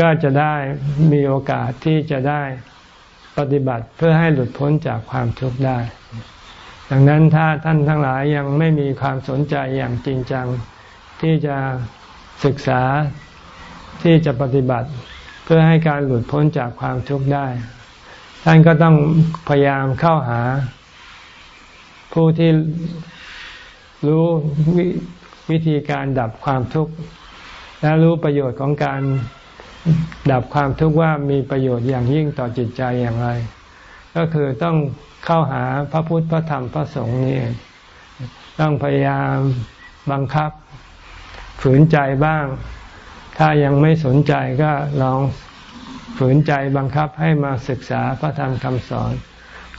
ก็จะได้มีโอกาสที่จะได้ปฏิบัติเพื่อให้หลุดพ้นจากความทุกข์ได้ ดังนั้นถ้าท่านทั้งหลายยังไม่มีความสนใจอย่างจริงจัง ที่จะศึกษาที่จะปฏิบัติ เพื่อให้การหลุดพ้นจากความทุกข์ได้ ท่านก็ต้องพยายามเข้าหา ผู้ที่รู้ววิธีการดับความทุกข์ และรู้ประโยชน์ของการดับความทุกข์ว่ามีประโยชน์อย่างยิ่งต่อจิตใจอย่างไร ก็คือต้องเข้าหาพระพุทธพระธรรมพระสงฆ์นี่ต้องพยายามบังคับ ฝืนใจบ้าง ถ้ายังไม่สนใจก็ลอง ฝืนใจบังคับให้มาศึกษาพระธรรมคำสอน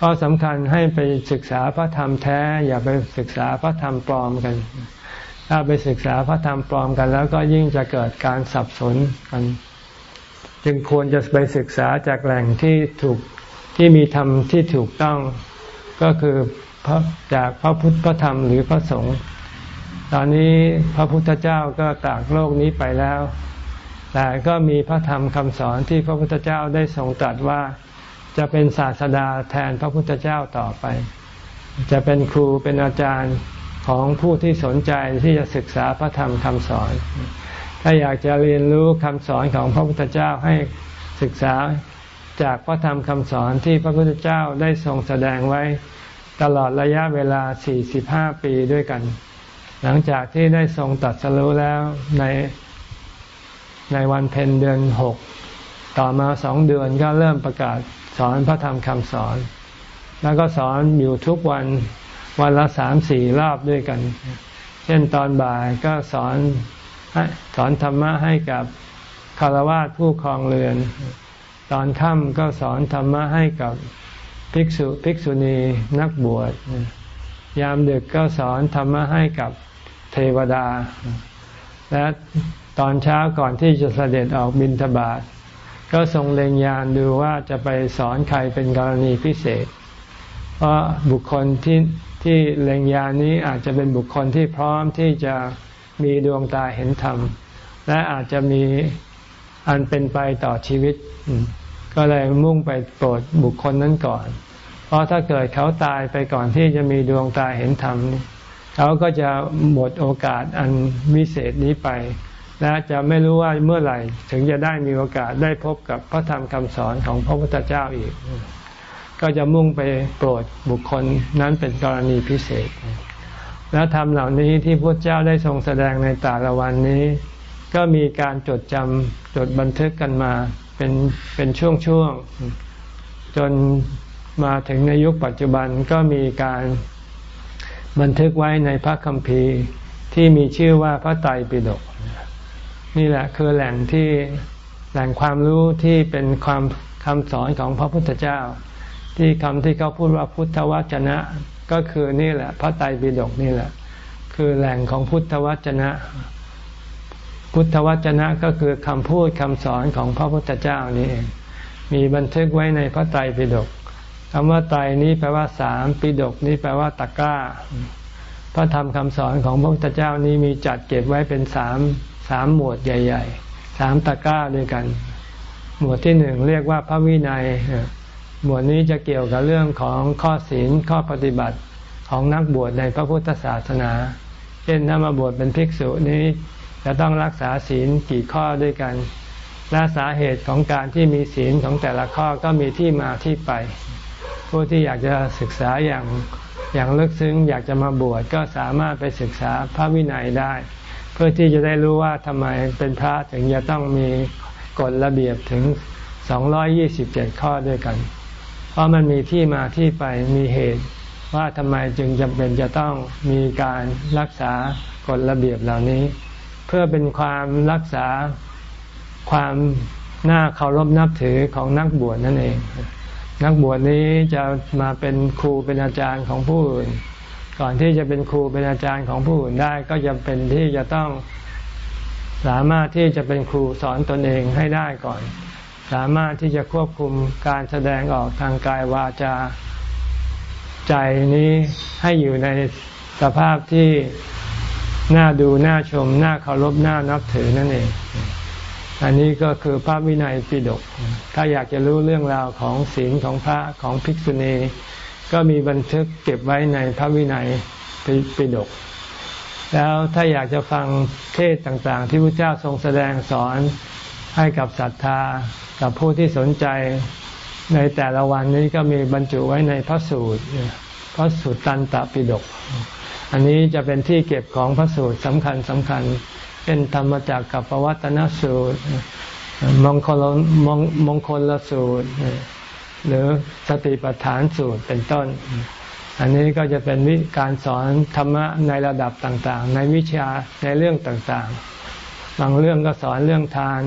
ก็สำคัญให้ไปศึกษาพระธรรมแท้ อย่าไปศึกษาพระธรรมปลอมกัน ถ้าไปศึกษาพระธรรมปลอมกัน แล้วก็ยิ่งจะเกิดการสับสนกัน จึงควรจะไปศึกษาจากแหล่งที่ถูกที่มีธรรมที่ถูกต้องก็คือจากพระพุทธพระธรรมหรือพระสงฆ์ตอนนี้พระพุทธเจ้าก็ตากโลกนี้ไปแล้ว แต่ก็มีพระธรรมคำสอนที่พระพุทธเจ้าได้ทรงตรัสว่าจะเป็นศาสดาแทนพระพุทธเจ้าต่อไป จะเป็นครูเป็นอาจารย์ของผู้ที่สนใจที่จะศึกษาพระธรรมคำสอน ถ้าอยากจะเรียนรู้คำสอนของพระพุทธเจ้าให้ศึกษาจากพระธรรมคำสอนที่พระพุทธเจ้าได้ทรงแสดงไว้ตลอดระยะเวลา 45 ปีด้วยกัน หลังจากที่ได้ทรงตัดสรู้แล้วใน ในวันเพ็ญเดือนหกต่อมาสองเดือนก็เริ่มประกาศสอนพระธรรมคำสอน แล้วก็สอนอยู่ทุกวันวันละสามสี่รอบด้วยกัน เช่นตอนบ่ายก็สอนสอนธรรมะให้กับคารวะผู้ครองเรือน ตอนค่ำก็สอนธรรมะให้กับภิกษุภิกษุณีนักบวช ยามดึกก็สอนธรรมะให้กับเทวดา และ ตอนเช้าก่อนที่จะเสด็จออกบิณฑบาตก็ทรงเล็งยานดูว่าจะไปสอนใครเป็นกรณีพิเศษ เพราะบุคคลที่ที่เล็งยานนี้อาจจะเป็นบุคคลที่พร้อมที่จะมีดวงตาเห็นธรรม และอาจจะมีอันเป็นไปต่อชีวิต ก็เลยมุ่งไปโปรดบุคคลนั้นก่อน เพราะถ้าเกิดเขาตายไปก่อนที่จะมีดวงตาเห็นธรรม เขาก็จะหมดโอกาสอันวิเศษนี้ไป และจะไม่รู้ว่าเมื่อไหร่ถึงจะได้มีโอกาสได้พบกับพระธรรมคำสอนของพระพุทธเจ้าอีก ก็จะมุ่งไปโปรดบุคคลนั้นเป็นกรณีพิเศษ และธรรมเหล่านี้ที่พระเจ้าได้ทรงแสดงในแต่ละวันนี้ ก็มีการจดจำจดบันทึกกันมาเป็นเป็นช่วงๆจนมาถึงในยุคปัจจุบันก็มีการบันทึกไว้ในพระคัมภีร์ที่มีชื่อว่าพระไตรปิฎก นี่แหละคือแหล่งที่แหล่งความรู้ที่เป็นความคำสอนของพระพุทธเจ้า ที่คำที่เขาพูดว่าพุทธวจนะ ก็คือนี่แหละ พระไตรปิฎกนี่แหละ คือแหล่งของพุทธวจนะ พุทธวจนะก็คือคำพูดคำสอนของพระพุทธเจ้านี่เองมีบันทึกไว้ในพระไตรปิฎกคำว่าไตรนี้แปลว่าสามปิฎกนี้แปลว่าตะกร้า พระธรรมคำสอนของพระพุทธเจ้านี้มีจัดเก็บไว้เป็นสาม สามหมวดใหญ่ๆสามตะกร้าด้วยกัน หมวดที่หนึ่งเรียกว่าพระวินัย หมวดนี้จะเกี่ยวกับเรื่องของข้อศีลข้อปฏิบัติของนักบวชในพระพุทธศาสนา เช่นถ้ามาบวชเป็นภิกษุนี้จะต้องรักษาศีลกี่ข้อด้วยกัน และสาเหตุของการที่มีศีลของแต่ละข้อก็มีที่มาที่ไป ผู้ที่อยากจะศึกษาอย่างอย่างลึกซึ้งอยากจะมาบวชก็สามารถไปศึกษาพระวินัยได้ เพื่อที่จะได้รู้ว่าทำไมเป็นพระถึงจะต้องมีกฎระเบียบถึง 227 ข้อด้วยกัน เพราะมันมีที่มาที่ไปมีเหตุว่าทำไมจึงจำเป็นจะต้องมีการรักษากฎระเบียบเหล่านี้ เพื่อเป็นความรักษาความน่าเคารพนับถือของนักบวชนั่นเอง นักบวชนี้จะมาเป็นครูเป็นอาจารย์ของผู้อื่น ก่อนที่จะเป็นครูเป็นอาจารย์ของผู้อื่นได้ ก็จะเป็นที่จะต้องสามารถที่จะเป็นครูสอนตนเองให้ได้ก่อน สามารถที่จะควบคุมการแสดงออกทางกายวาจาใจนี้ให้อยู่ในสภาพที่น่าดูน่าชมน่าเคารพน่านับถือนั่นเอง อันนี้ก็คือพระวินัยปิฎกถ้าอยากจะรู้เรื่องราวของศีลของพระของภิกษุณี ก็มีบันทึกเก็บไว้ในพระวินัยปิฎกแล้วถ้าอยากจะฟังเทศต่างๆ ที่พระเจ้าทรงแสดงสอนให้กับศรัทธากับผู้ที่สนใจในแต่ละวันนี้ก็มีบรรจุไว้ในพระสูตรพระสูตรตันตปิฎกอันนี้จะเป็นที่เก็บของพระสูตรสำคัญสำคัญเป็นธรรมจักรกับปวัตนสูตร มงคลมงคลละสูตร หรือสติปัฏฐานสูตรเป็นต้น อันนี้ก็จะเป็นวิการสอนธรรมะในระดับต่างๆ ในวิชาในเรื่องต่างๆ บางเรื่องก็สอนเรื่องทาน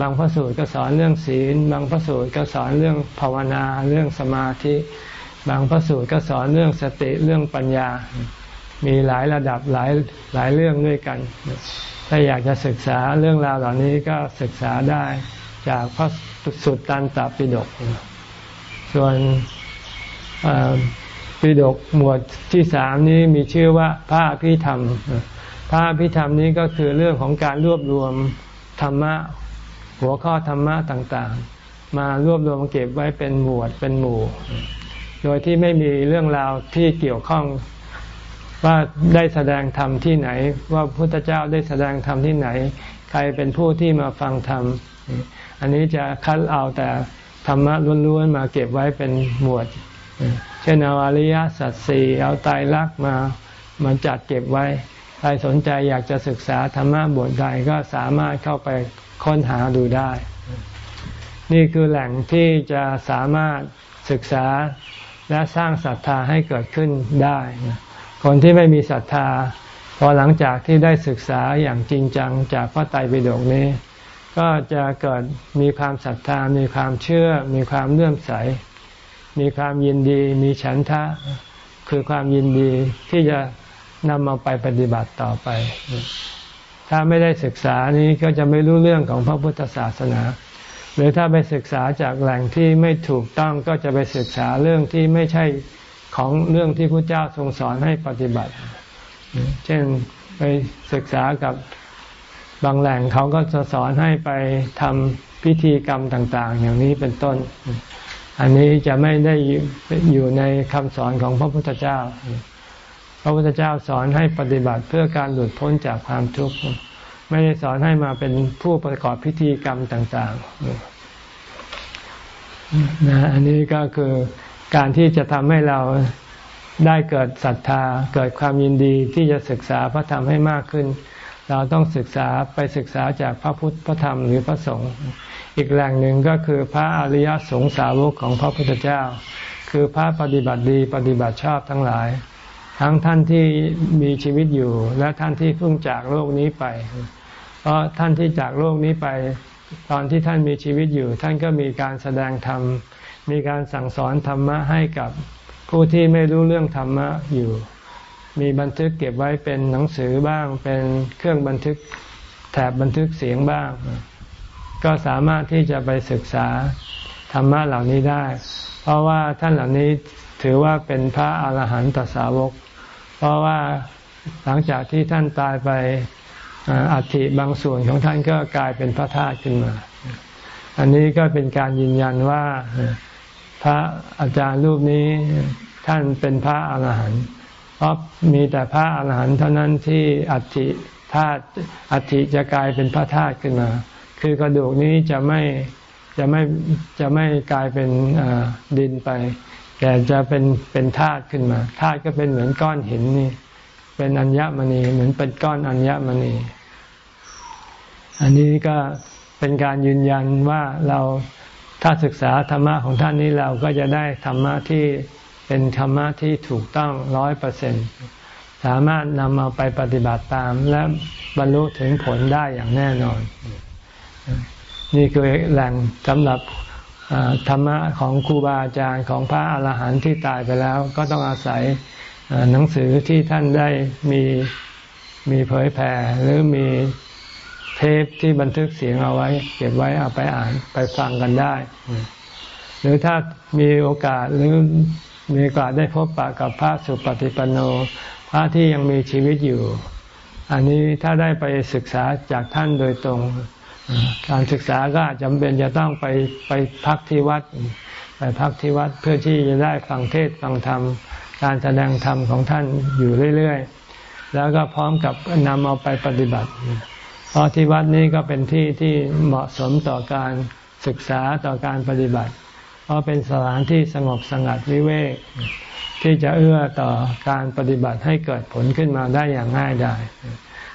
บางพระสูตรก็สอนเรื่องศีล บางพระสูตรก็สอนเรื่องภาวนาเรื่องสมาธิ บางพระสูตรก็สอนเรื่องสติเรื่องปัญญา มีหลายระดับหลายหลายเรื่องด้วยกัน ถ้าอยากจะศึกษาเรื่องราวเหล่านี้ก็ศึกษาได้จากพระสุตตันตปิฎก ส่วนปิฎกหมวดที่สามนี้มีชื่อว่าพระพิธรรม พระพิธรรมนี้ก็คือเรื่องของการรวบรวมธรรมะหัวข้อธรรมะต่างๆ มารวบรวมเก็บไว้เป็นหมวดเป็นหมู่ โดยที่ไม่มีเรื่องราวที่เกี่ยวข้องว่าได้แสดงธรรมที่ไหน ว่าพุทธเจ้าได้แสดงธรรมที่ไหน ใครเป็นผู้ที่มาฟังธรรม อันนี้จะคัดเอาแต่ ธรรมะล้วนๆมาเก็บไว้เป็นหมวด เช่นเอาอริยสัจสี่เอาตายรักมามาจัดเก็บไว้ ใครสนใจอยากจะศึกษาธรรมะบทใดก็สามารถเข้าไปค้นหาดูได้ นี่คือแหล่งที่จะสามารถศึกษาและสร้างศรัทธาให้เกิดขึ้นได้ คนที่ไม่มีศรัทธาพอหลังจากที่ได้ศึกษาอย่างจริงจังจากพระไตรปิฎกนี้ ก็จะเกิดมีความศรัทธา มีความเชื่อ มีความเลื่อมใส มีความยินดี มีฉันทะ คือความยินดีที่จะนำมาไปปฏิบัติต่อไป ถ้าไม่ได้ศึกษานี้ก็จะไม่รู้เรื่องของพระพุทธศาสนา หรือถ้าไปศึกษาจากแหล่งที่ไม่ถูกต้องก็จะไปศึกษาเรื่องที่ไม่ใช่ของเรื่องที่พระเจ้าทรงสอนให้ปฏิบัติ เช่นไปศึกษากับ บางแหล่งเขาก็จะสอนให้ไปทำพิธีกรรมต่าง ๆ อย่างนี้เป็นต้น อันนี้จะไม่ได้อยู่ในคำสอนของพระพุทธเจ้า พระพุทธเจ้าสอนให้ปฏิบัติเพื่อการหลุดพ้นจากความทุกข์ไม่ได้สอนให้มาเป็นผู้ประกอบพิธีกรรมต่าง ๆ นะ อันนี้ก็คือการที่จะทำให้เราได้เกิดศรัทธา เกิดความยินดีที่จะศึกษาพระธรรมให้มากขึ้น เราต้องศึกษาไปศึกษาจากพระพุทธพระธรรมหรือพระสงฆ์อีกแหล่งหนึ่งก็คือพระอริยสงสาวกของพระพุทธเจ้า คือพระปฏิบัติดีปฏิบัติชอบทั้งหลาย ทั้งท่านที่มีชีวิตอยู่และท่านที่เพิ่งจากโลกนี้ไป เพราะท่านที่จากโลกนี้ไป ตอนที่ท่านมีชีวิตอยู่ ท่านก็มีการแสดงธรรมมีการสั่งสอนธรรมะให้กับผู้ที่ไม่รู้เรื่องธรรมะอยู่ มีบันทึกเก็บไว้เป็นหนังสือบ้าง เป็นเครื่องบันทึกแถบบันทึกเสียงบ้าง ก็สามารถที่จะไปศึกษาธรรมะเหล่านี้ได้ เพราะว่าท่านเหล่านี้ถือว่าเป็นพระอาหารหันตสาวก เพราะว่าหลังจากที่ท่านตายไปอัฐิบางส่วนของท่านก็กลายเป็นพระธาตุขึ้นมา อันนี้ก็เป็นการยืนยันว่าพระอาจารย์รูปนี้ท่านเป็นพระอาหารหันต์ ราะมีแต่พระอาหารหันต์เท่านั้นที่อัฐิธาตุอัฐิจะกลายเป็นพระธาตุขึ้นมา คือกระดูกนี้จะไม่จะไม่จะไม่กลายเป็นดินไป แต่จะเป็นเป็นธาตุขึ้นมาธาตุก็เป็นเหมือนก้อนหินนี่ เป็นอัญญมณีเหมือนเป็นก้อนอัญมณี อันนี้ก็เป็นการยืนยันว่าเราถ้าศึกษาธรรมะของท่านนี้เราก็จะได้ธรรมะที่ เป็นธรรมะที่ถูกต้องร้อยเปอร์เซ็นสามารถนำเอาไปปฏิบัติตามและบรรลุถึงผลได้อย่างแน่นอน นี่คือแหล่งสำหรับธรรมะของครูบาอาจารย์ของพระอาหารหันต์ที่ตายไปแล้ว ก็ต้องอาศัยหนังสือที่ท่านได้มีมีเผยแผ่หรือมีเทปที่บันทึกเสียงเอาไว้ เก็บไว้เอาไปอ่านไปฟังกันได้ หรือถ้ามีโอกาสหรือ มีโอกาสได้พบปะกับพระสุปฏิปันโน พระที่ยังมีชีวิตอยู่ อันนี้ถ้าได้ไปศึกษาจากท่านโดยตรง การศึกษาก็จำเป็นจะต้องไปไปพักที่วัด ไปพักที่วัดเพื่อที่จะได้ฟังเทศฟังธรรม การแสดงธรรมของท่านอยู่เรื่อยๆ แล้วก็พร้อมกับนำเอาไปปฏิบัติ เพราะที่วัดนี้ก็เป็นที่ที่เหมาะสมต่อการศึกษาต่อการปฏิบัติ ราะเป็นสถานที่สงบสงัดวิเวกที่จะเอื้อต่อการปฏิบัติให้เกิดผลขึ้นมาได้อย่างง่ายดาย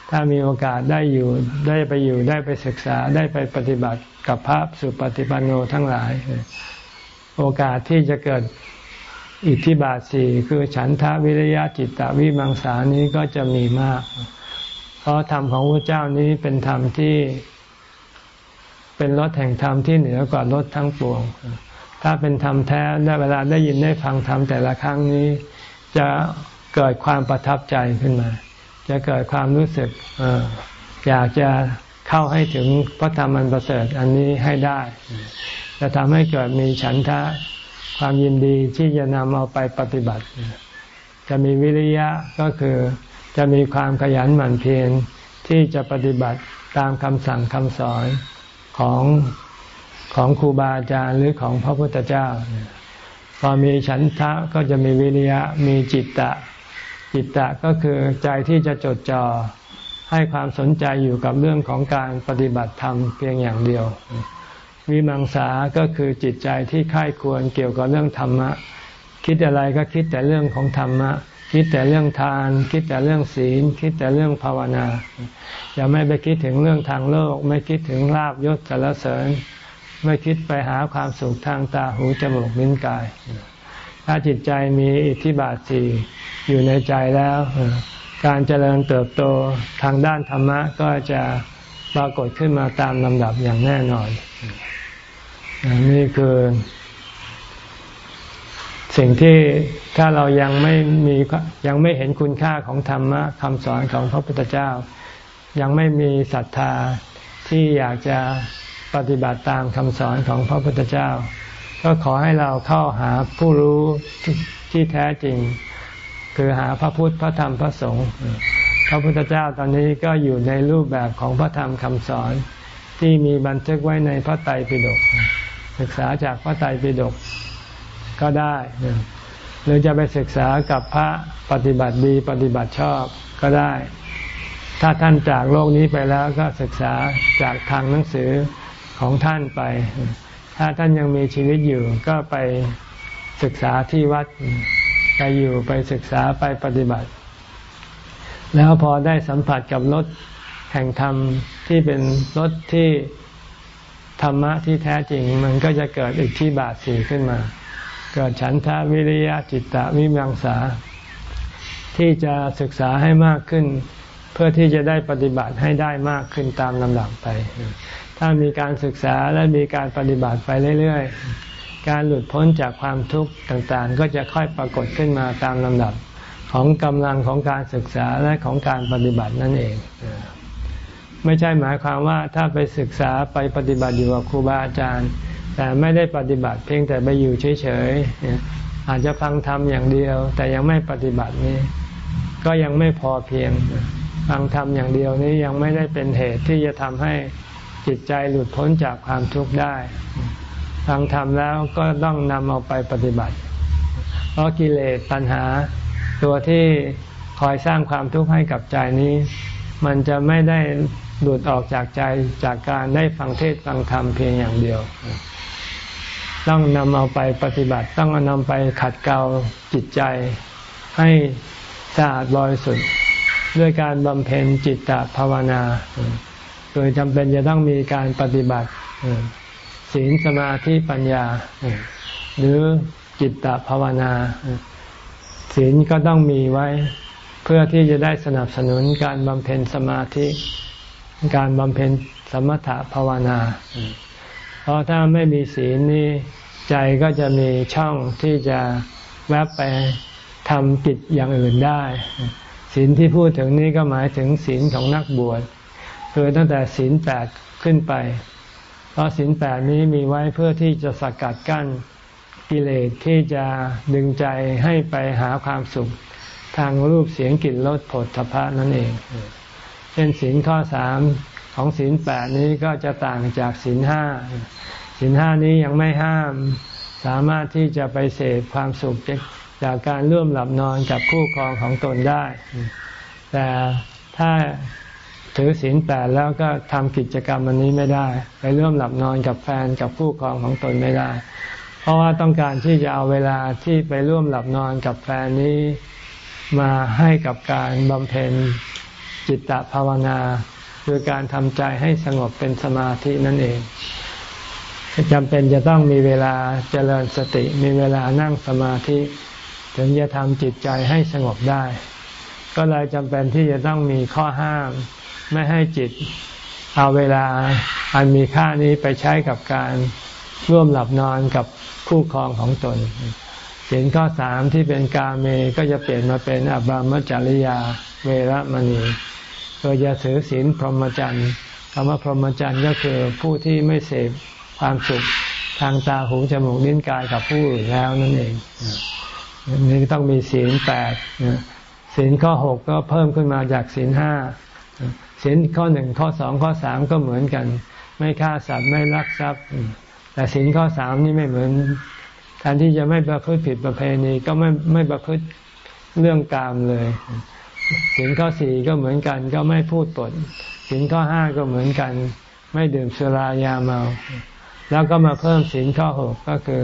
ถ้ามีโอกาสได้อยู่ได้ไปอยู่ได้ไปศึกษาได้ไปปฏิบัติกับพระสุปฏิปันโนทั้งหลาย โอกาสที่จะเกิดอิทธิบาทสี่คือฉันทะวิริยะจิตตวิมังสานี้ก็จะมีมาก เพราะธรรมของพระเจ้านี้เป็นธรรมที่ เป็นรถแห่งธรรมที่เหนือกว่ารถทั้งปวง ถ้าเป็นธรรมแท้ได้เวลาได้ยินได้ฟังธรรมแต่ละครั้งนี้ จะเกิดความประทับใจขึ้นมา จะเกิดความรู้สึกอยากจะเข้าให้ถึงพระธรรมอันประเสริฐอันนี้ให้ได้ จะทำให้เกิดมีฉันทะความยินดีที่จะนำเอาไปปฏิบัติ จะมีวิริยะก็คือจะมีความขยันหมั่นเพียรที่จะปฏิบัติตามคำสั่งคำสอนของ ของครูบาอาจารย์หรือของพระพุทธเจ้า พอมีฉันทะก็จะมีวิริยะมีจิตตะ จิตตะก็คือใจที่จะจดจ่อให้ความสนใจอยู่กับเรื่องของการปฏิบัติธรรมเพียงอย่างเดียว วิมังสาก็คือจิตใจที่ค่ายควรเกี่ยวกับเรื่องธรรมะ คิดอะไรก็คิดแต่เรื่องของธรรมะ คิดแต่เรื่องทาน คิดแต่เรื่องศีล คิดแต่เรื่องภาวนา อย่าไม่ไปคิดถึงเรื่องทางโลก ไม่คิดถึงลาบยศสารเสริญ ไม่คิดไปหาความสุขทางตาหูจมูกลิ้นกาย ถ้าจิตใจมีอิทธิบาทสี่อยู่ในใจแล้ว การเจริญเติบโตทางด้านธรรมะก็จะปรากฏขึ้นมาตามลำดับอย่างแน่นอนนี่คือ สิ่งที่ถ้าเรายังไม่มียังไม่เห็นคุณค่าของธรรมะคำสอนของพระพุทธเจ้า ยังไม่มีศรัทธาที่อยากจะ ปฏิบัติตามคำสอนของพระพุทธเจ้า ก็ขอให้เราเข้าหาผู้รู้ที่แท้จริง คือหาพระพุทธพระธรรมพระสงฆ์พระพุทธเจ้าตอนนี้ก็อยู่ในรูปแบบของพระธรรมคำสอนที่มีบันทึกไว้ในพระไตรปิฎกศึกษาจากพระไตรปิฎกก็ได้ หรือจะไปศึกษากับพระปฏิบัติดีปฏิบัติชอบก็ได้ ถ้าท่านจากโลกนี้ไปแล้วก็ศึกษาจากทางหนังสือ ของท่านไป ถ้าท่านยังมีชีวิตอยู่ก็ไปศึกษาที่วัดไปอยู่ไปศึกษาไปปฏิบัติ แล้วพอได้สัมผัสกับรถแห่งธรรมที่เป็นรถที่ธรรมะที่แท้จริงมันก็จะเกิดอีกที่บาทสีขึ้นมา เกิดฉันทาวิริยะจิตตะวิมังสา ที่จะศึกษาให้มากขึ้น เพื่อที่จะได้ปฏิบัติให้ได้มากขึ้นตามลำดับไป ถ้ามีการศึกษาและมีการปฏิบัติไปเรื่อยๆ การหลุดพ้นจากความทุกข์ต่างๆ ก็จะค่อยปรากฏขึ้นมาตามลำดับของกำลังของการศึกษาและของการปฏิบัตินั่นเอง ไม่ใช่หมายความว่าถ้าไปศึกษาไปปฏิบัติอยู่กับครูบาอาจารย์ แต่ไม่ได้ปฏิบัติเพียงแต่ไปอยู่เฉยๆอาจจะฟังธรรมอย่างเดียว แต่ยังไม่ปฏิบัตินี้ก็ยังไม่พอเพียงฟังธรรมอย่างเดียวนี้ยังไม่ได้เป็นเหตุที่จะทำให้ จิตใจหลุดพ้นจากความทุกข์ได้ฟังธรรมแล้วก็ต้องนำเอาไปปฏิบัติ เพราะกิเลสตัณหา ตัวที่คอยสร้างความทุกข์ให้กับใจนี้ มันจะไม่ได้หลุดออกจากใจจากการได้ฟังเทศฟังธรรมเพียงอย่างเดียว ต้องนำเอาไปปฏิบัติ ต้องนำไปขัดเกลาจิตใจ ให้สะอาดบริสุทธิ์ด้วยการบำเพ็ญจิตตภาวนา โดยจำเป็นจะต้องมีการปฏิบัติศีลสมาธิปัญญา หรือจิตตภาวนาศีลก็ต้องมีไว้เพื่อที่จะได้สนับสนุนการบำเพ็ญสมาธิ การบำเพ็ญสมถภาวนา เพราะถ้าไม่มีศีลนี่ใจก็จะมีช่องที่จะแวบไปทำกิจอย่างอื่นได้ ศีลที่พูดถึงนี้ก็หมายถึงศีลของนักบวช คือตั้งแต่ศีลแปดขึ้นไป เพราะศีลแปดนี้มีไว้เพื่อที่จะสกัดกั้นกิเลสที่จะดึงใจให้ไปหาความสุข ทางรูปเสียงกลิ่นรสผลทพะนั่นเอง เช่นศีลข้อสามของศีลแปดนี้ก็จะต่างจากศีลห้าศีลห้านี้ยังไม่ห้าม สามารถที่จะไปเสพความสุขจากการร่วมหลับนอนกับคู่ครองของตนได้ แต่ถ้า ถือศีลแปดแล้วก็ทำกิจกรรมอันนี้ไม่ได้ ไปร่วมหลับนอนกับแฟนกับคู่ครองของตนไม่ได้ เพราะว่าต้องการที่จะเอาเวลาที่ไปร่วมหลับนอนกับแฟนนี้มาให้กับการบำเพ็ญจิตตภาวนาคือการทำใจให้สงบเป็นสมาธินั่นเองจำเป็นจะต้องมีเวลาเจริญสติ มีเวลานั่งสมาธิ ถึงจะทำจิตใจให้สงบได้ ก็เลยจำเป็นที่จะต้องมีข้อห้าม ไม่ให้จิตเอาเวลาอันมีค่านี้ไปใช้กับการร่วมหลับนอนกับคู่ครองของตนสินข้อสามที่เป็นกาเมก็จะเปลี่ยนมาเป็นอบรมจริยาเวรมณีโดยจะถือศีลพรหมจรรย์คำว่าพรหมจรรย์ก็คือผู้ที่ไม่เสพความสุขทางตาหูจมูกลิ้นกายกับผู้อื่นแล้วนั่นเองนี่ต้องมีศีลแปดศีลข้อหกก็เพิ่มขึ้นมาจากศีลห้า ศีลข้อหนึ่งข้อสองข้อสามก็เหมือนกัน ไม่ฆ่าสัตว์ไม่ลักทรัพย์ แต่ศีลข้อสามนี่ไม่เหมือนแทนที่จะไม่ประพฤติผิดประเพณีก็ไม่ไม่ประพฤติเรื่องกามเลยศีลข้อสี่ก็เหมือนกัน ก็ไม่พูดปดศีลข้อห้าก็เหมือนกัน ไม่ดื่มสุรายาเมา แล้วก็มาเพิ่มศีลข้อหกก็คือ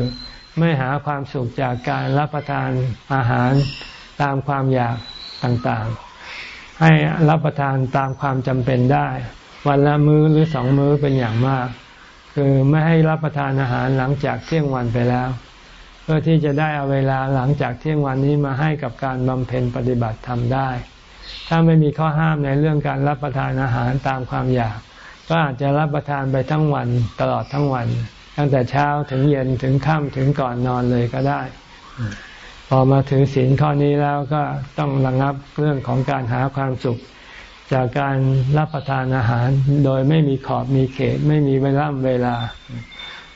ไม่หาความสุขจากการรับประทานอาหารตามความอยากต่างๆ ให้รับประทานตามความจำเป็นได้ วันละมื้อหรือสองมื้อเป็นอย่างมาก คือไม่ให้รับประทานอาหารหลังจากเที่ยงวันไปแล้ว เพื่อที่จะได้เอาเวลาหลังจากเที่ยงวันนี้มาให้กับการบำเพ็ญปฏิบัติทำได้ ถ้าไม่มีข้อห้ามในเรื่องการรับประทานอาหารตามความอยาก ก็อาจจะรับประทานไปทั้งวันตลอดทั้งวัน ตั้งแต่เช้าถึงเย็นถึงค่ำถึงก่อนนอนเลยก็ได้ อมาถือศีลข้อนี้แล้วก็ต้องระงับเรื่องของการหาความสุข จากการรับประทานอาหารโดยไม่มีขอบมีเขต ไม่มีเวลาเวลา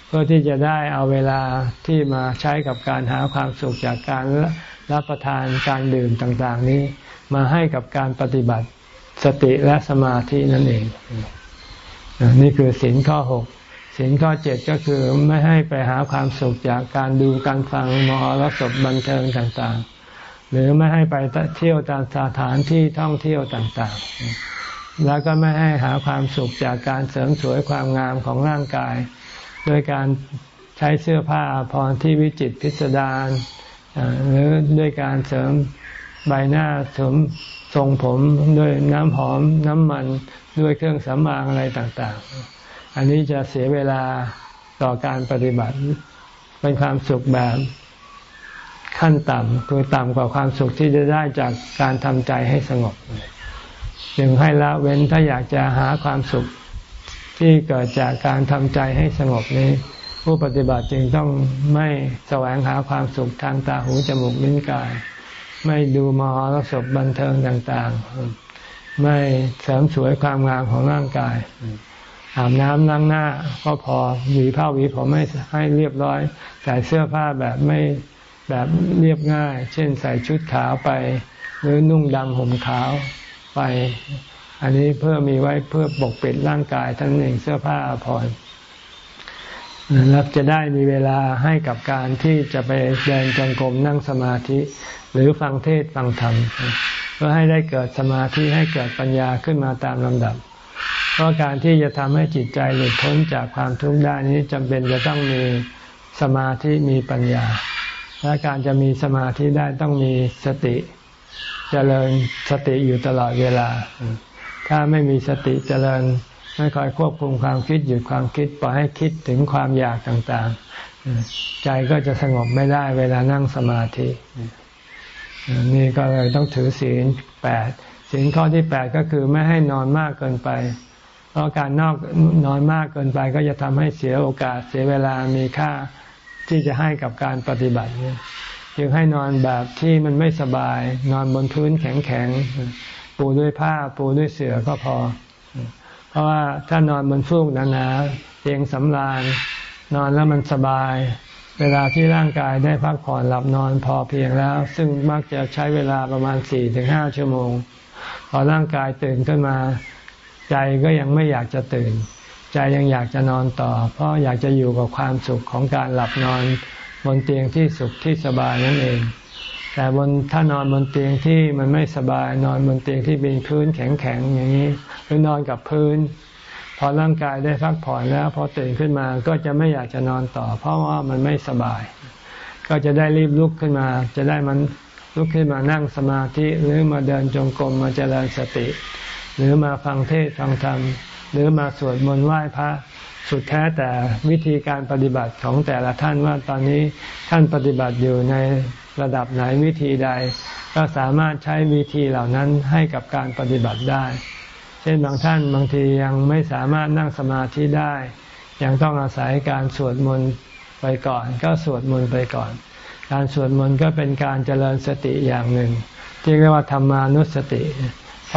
เพื่อที่จะได้เอาเวลาที่มาใช้กับการหาความสุขจากการรับประทานการดื่มต่างๆ นี้มาให้กับการปฏิบัติสติและสมาธินั่นเอง นี่คือศีลข้อหก ศีลข้อเจ็ดก็คือไม่ให้ไปหาความสุขจากการดูการฟังมรสพบันเทิงต่างๆ หรือไม่ให้ไปเที่ยวตามสถานที่ท่องเที่ยวต่างๆ แล้วก็ไม่ให้หาความสุขจากการเสริมสวยความงามของร่างกาย โดยการใช้เสื้อผ้าพรที่วิจิตพิสดารหรือด้วยการเสริมใบหน้าเสริมทรงผมด้วยน้ำหอมน้ำมันด้วยเครื่องสำอางอะไรต่างๆ อันนี้จะเสียเวลาต่อการปฏิบัติ เป็นความสุขแบบขั้นต่ำคือต่ำกว่าความสุขที่จะได้จากการทำใจให้สงบจึงให้ละเว้นถ้าอยากจะหาความสุขที่เกิดจากการทำใจให้สงบนี้ ผู้ปฏิบัติจึงต้องไม่แสวงหาความสุขทางตาหูจมูกลิ้นกาย ไม่ดูมหรสพบันเทิงต่าง ๆ ไม่เสริมสวยความงามของร่างกาย อาบน้ำล้างหน้า ก็พอหวีผ้าหวีผมให้ให้เรียบร้อย ใส่เสื้อผ้าแบบไม่แบบเรียบง่าย เช่นใส่ชุดขาวไป หรือนุ่งดำห่มขาวไป อันนี้เพื่อมีไว้เพื่อปกปิดร่างกายทั้งเองเสื้อผ้าพรแล้วจะได้มีเวลาให้กับการที่จะไปเดินจงกรมนั่งสมาธิ หรือฟังเทศฟังธรรมเพื่อให้ได้เกิดสมาธิให้เกิดปัญญาขึ้นมาตามลำดับ เพราะการที่จะทำให้จิตใจหลุดพ้นจากความทุกข์ได้นี้จำเป็นจะต้องมีสมาธิมีปัญญา และการจะมีสมาธิได้ต้องมีสติจเจริญสติอยู่ตลอดเวลา ถ้าไม่มีสติจเจริญไม่คอยควบคุมความคิดหยุดความคิดปล่อยให้คิดถึงความอยากต่างๆ ใจก็จะสงบไม่ได้เวลานั่งสมาธิ นี่ก็เลยต้องถือศีลแปดศีลข้อที่แปดก็คือไม่ให้นอนมากเกินไป ราะการนอกนอนมากเกินไปก็จะทำให้เสียโอกาสเสียเวลามีค่าที่จะให้กับการปฏิบัติจึงให้นอนแบบที่มันไม่สบาย นอนบนพื้นแข็งๆปูด้วยผ้าปูด้วยเสื่อก็พอ เพราะว่าถ้านอนบนฟูกหนาๆเตียงสำราญ นอนแล้วมันสบาย เวลาที่ร่างกายได้พักผ่อนหลับนอนพอเพียงแล้ว ซึ่งมักจะใช้เวลาประมาณสี่ถึงห้าชั่วโมง พอร่างกายตื่นขึ้นมา ใจก็ยังไม่อยากจะตื่น ใจยังอยากจะนอนต่อ เพราะอยากจะอยู่กับความสุขของการหลับนอนบนเตียงที่สุขที่สบายนั่นเอง แต่บนถ้านอนบนเตียงที่มันไม่สบายนอนบนเตียงที่เป็นพื้นแข็งๆอย่างนี้ หรือนอนกับพื้น พอร่างกายได้พักผ่อนแล้วพอตื่นขึ้นมาก็จะไม่อยากจะนอนต่อ เพราะว่ามันไม่สบาย ก็จะได้รีบลุกขึ้นมา จะได้มันลุกขึ้นมานั่งสมาธิหรือมาเดินจงกรมมาเจริญสติ หรือมาฟังเทศฟังธรรม หรือมาสวดมนต์ไหว้พระสุดแท้แต่วิธีการปฏิบัติของแต่ละท่านว่าตอนนี้ท่านปฏิบัติอยู่ในระดับไหนวิธีใด ก็สามารถใช้วิธีเหล่านั้นให้กับการปฏิบัติได้ เช่นบางท่านบางทียังไม่สามารถนั่งสมาธิได้ ยังต้องอาศัยการสวดมนต์ไปก่อน ก็สวดมนต์ไปก่อน การสวดมนต์ก็เป็นการเจริญสติอย่างหนึ่ง ที่เรียกว่าธรรมานุสติ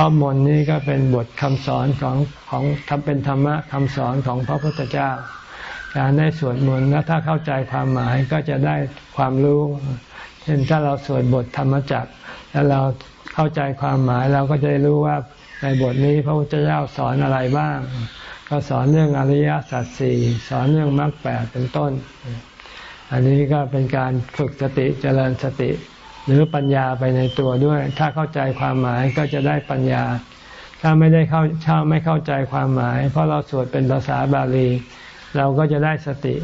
ราะมนนี้ก็เป็นบทคำสอนของของทำเป็นธรรมะคำสอนของพระพุทธเจ้า การได้สวดมนต์แล้วถ้าเข้าใจความหมายก็จะได้ความรู้ เช่นถ้าเราสวดบทธรรมจักรแล้วเราเข้าใจความหมายเราก็จะรู้ว่าในบทนี้พระพุทธเจ้าสอนอะไรบ้าง ก็สอนเรื่องอริยสัจสี่สอนเรื่องมรรคแปดเป็นต้น อันนี้ก็เป็นการฝึกสติเจริญสติ หรือปัญญาไปในตัวด้วย ถ้าเข้าใจความหมายก็จะได้ปัญญา ถ้าไม่ได้เข้าชาไม่เข้าใจความหมาย เพราะเราสวดเป็นภาษาบาลี เราก็จะได้สติ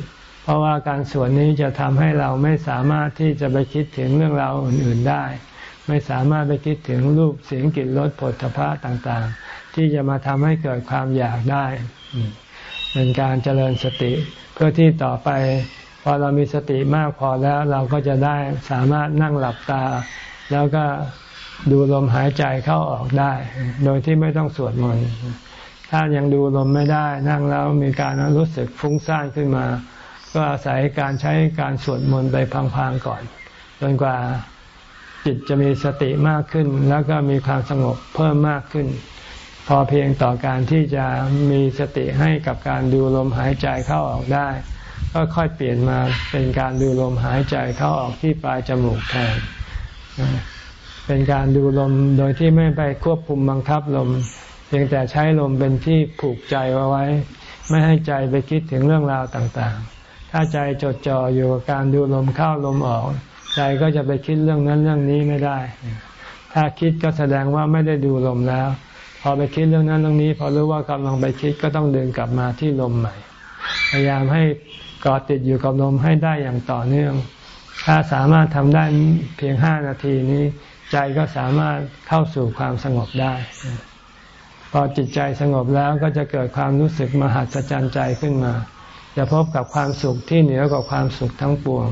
เพราะว่าการสวดนี้จะทำให้เราไม่สามารถที่จะไปคิดถึงเรื่องราวอื่นๆได้ ไม่สามารถไปคิดถึงรูปเสียงกลิ่นรสผลพภะต่างๆ ที่จะมาทำให้เกิดความอยากได้เป็นการเจริญสติเพื่อที่ต่อไป อเรามีสติมากพอแล้วเราก็จะได้สามารถนั่งหลับตา แล้วก็ดูลมหายใจเข้าออกได้ โดยที่ไม่ต้องสวดมนต์ถ้ายังดูลมไม่ได้นั่งแล้วมีการรู้สึกฟุ้งซ่านขึ้นมา ก็อาศัยการใช้การสวดมนต์ไปพังๆก่อนจนกว่าจิตจะมีสติมากขึ้น แล้วก็มีความสงบเพิ่มมากขึ้น พอเพียงต่อการที่จะมีสติให้กับการดูลมหายใจเข้าออกได้ ก็ค่อยเปลี่ยนมาเป็นการดูลมหายใจเข้าออกที่ปลายจมูกแทน เป็นการดูลมโดยที่ไม่ไปควบคุมบังคับลม เพียงแต่ใช้ลมเป็นที่ผูกใจไว้ ไม่ให้ใจไปคิดถึงเรื่องราวต่างๆ ถ้าใจจดจ่ออยู่กับการดูลมเข้าลมออก ใจก็จะไปคิดเรื่องนั้นเรื่องนี้ไม่ได้ ถ้าคิดก็แสดงว่าไม่ได้ดูลมแล้ว พอไปคิดเรื่องนั้นเรื่องนี้ พอรู้ว่ากำลังไปคิดก็ต้องเดินกลับมาที่ลมใหม่ พยายามให้ กอติดอยู่กับลมให้ได้อย่างต่อเนื่อง ถ้าสามารถทำได้เพียงห้านาทีนี้ ใจก็สามารถเข้าสู่ความสงบได้ พอจิตใจสงบแล้วก็จะเกิดความรู้สึกมหัศจรรย์ใจขึ้นมา จะพบกับความสุขที่เหนือกว่าความสุขทั้งปวง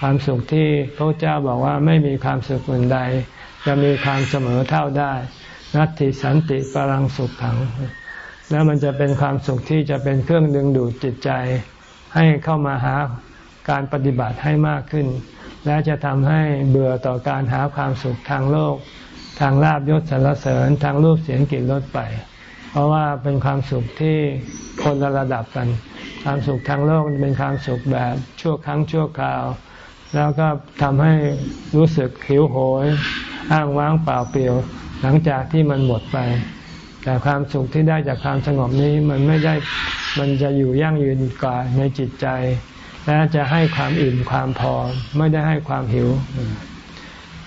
ความสุขที่พระเจ้าบอกว่าไม่มีความสุขอื่นใด จะมีความเสมอเท่าได้ นัตติสันติปรังสุขขังแล้วมันจะเป็นความสุขที่จะเป็นเครื่องดึงดูดจิตใจ ให้เข้ามาหาการปฏิบัติให้มากขึ้น และจะทำให้เบื่อต่อการหาความสุขทางโลก ทางลาบยศสรรเสริญทางรูปเสียงกลิ่นรสไป เพราะว่าเป็นความสุขที่คนละระดับกัน ความสุขทางโลกเป็นความสุขแบบชั่วครั้งชั่วคราว แล้วก็ทำให้รู้สึกหิวโหย อ้างว้างเปล่าเปลี่ยว หลังจากที่มันหมดไป แต่ความสุขที่ได้จากความสงบนี้มันไม่ได้มันจะอยู่ยั่งยืนกว่าในจิตใจ และจะให้ความอิ่มความพอไม่ได้ให้ความหิว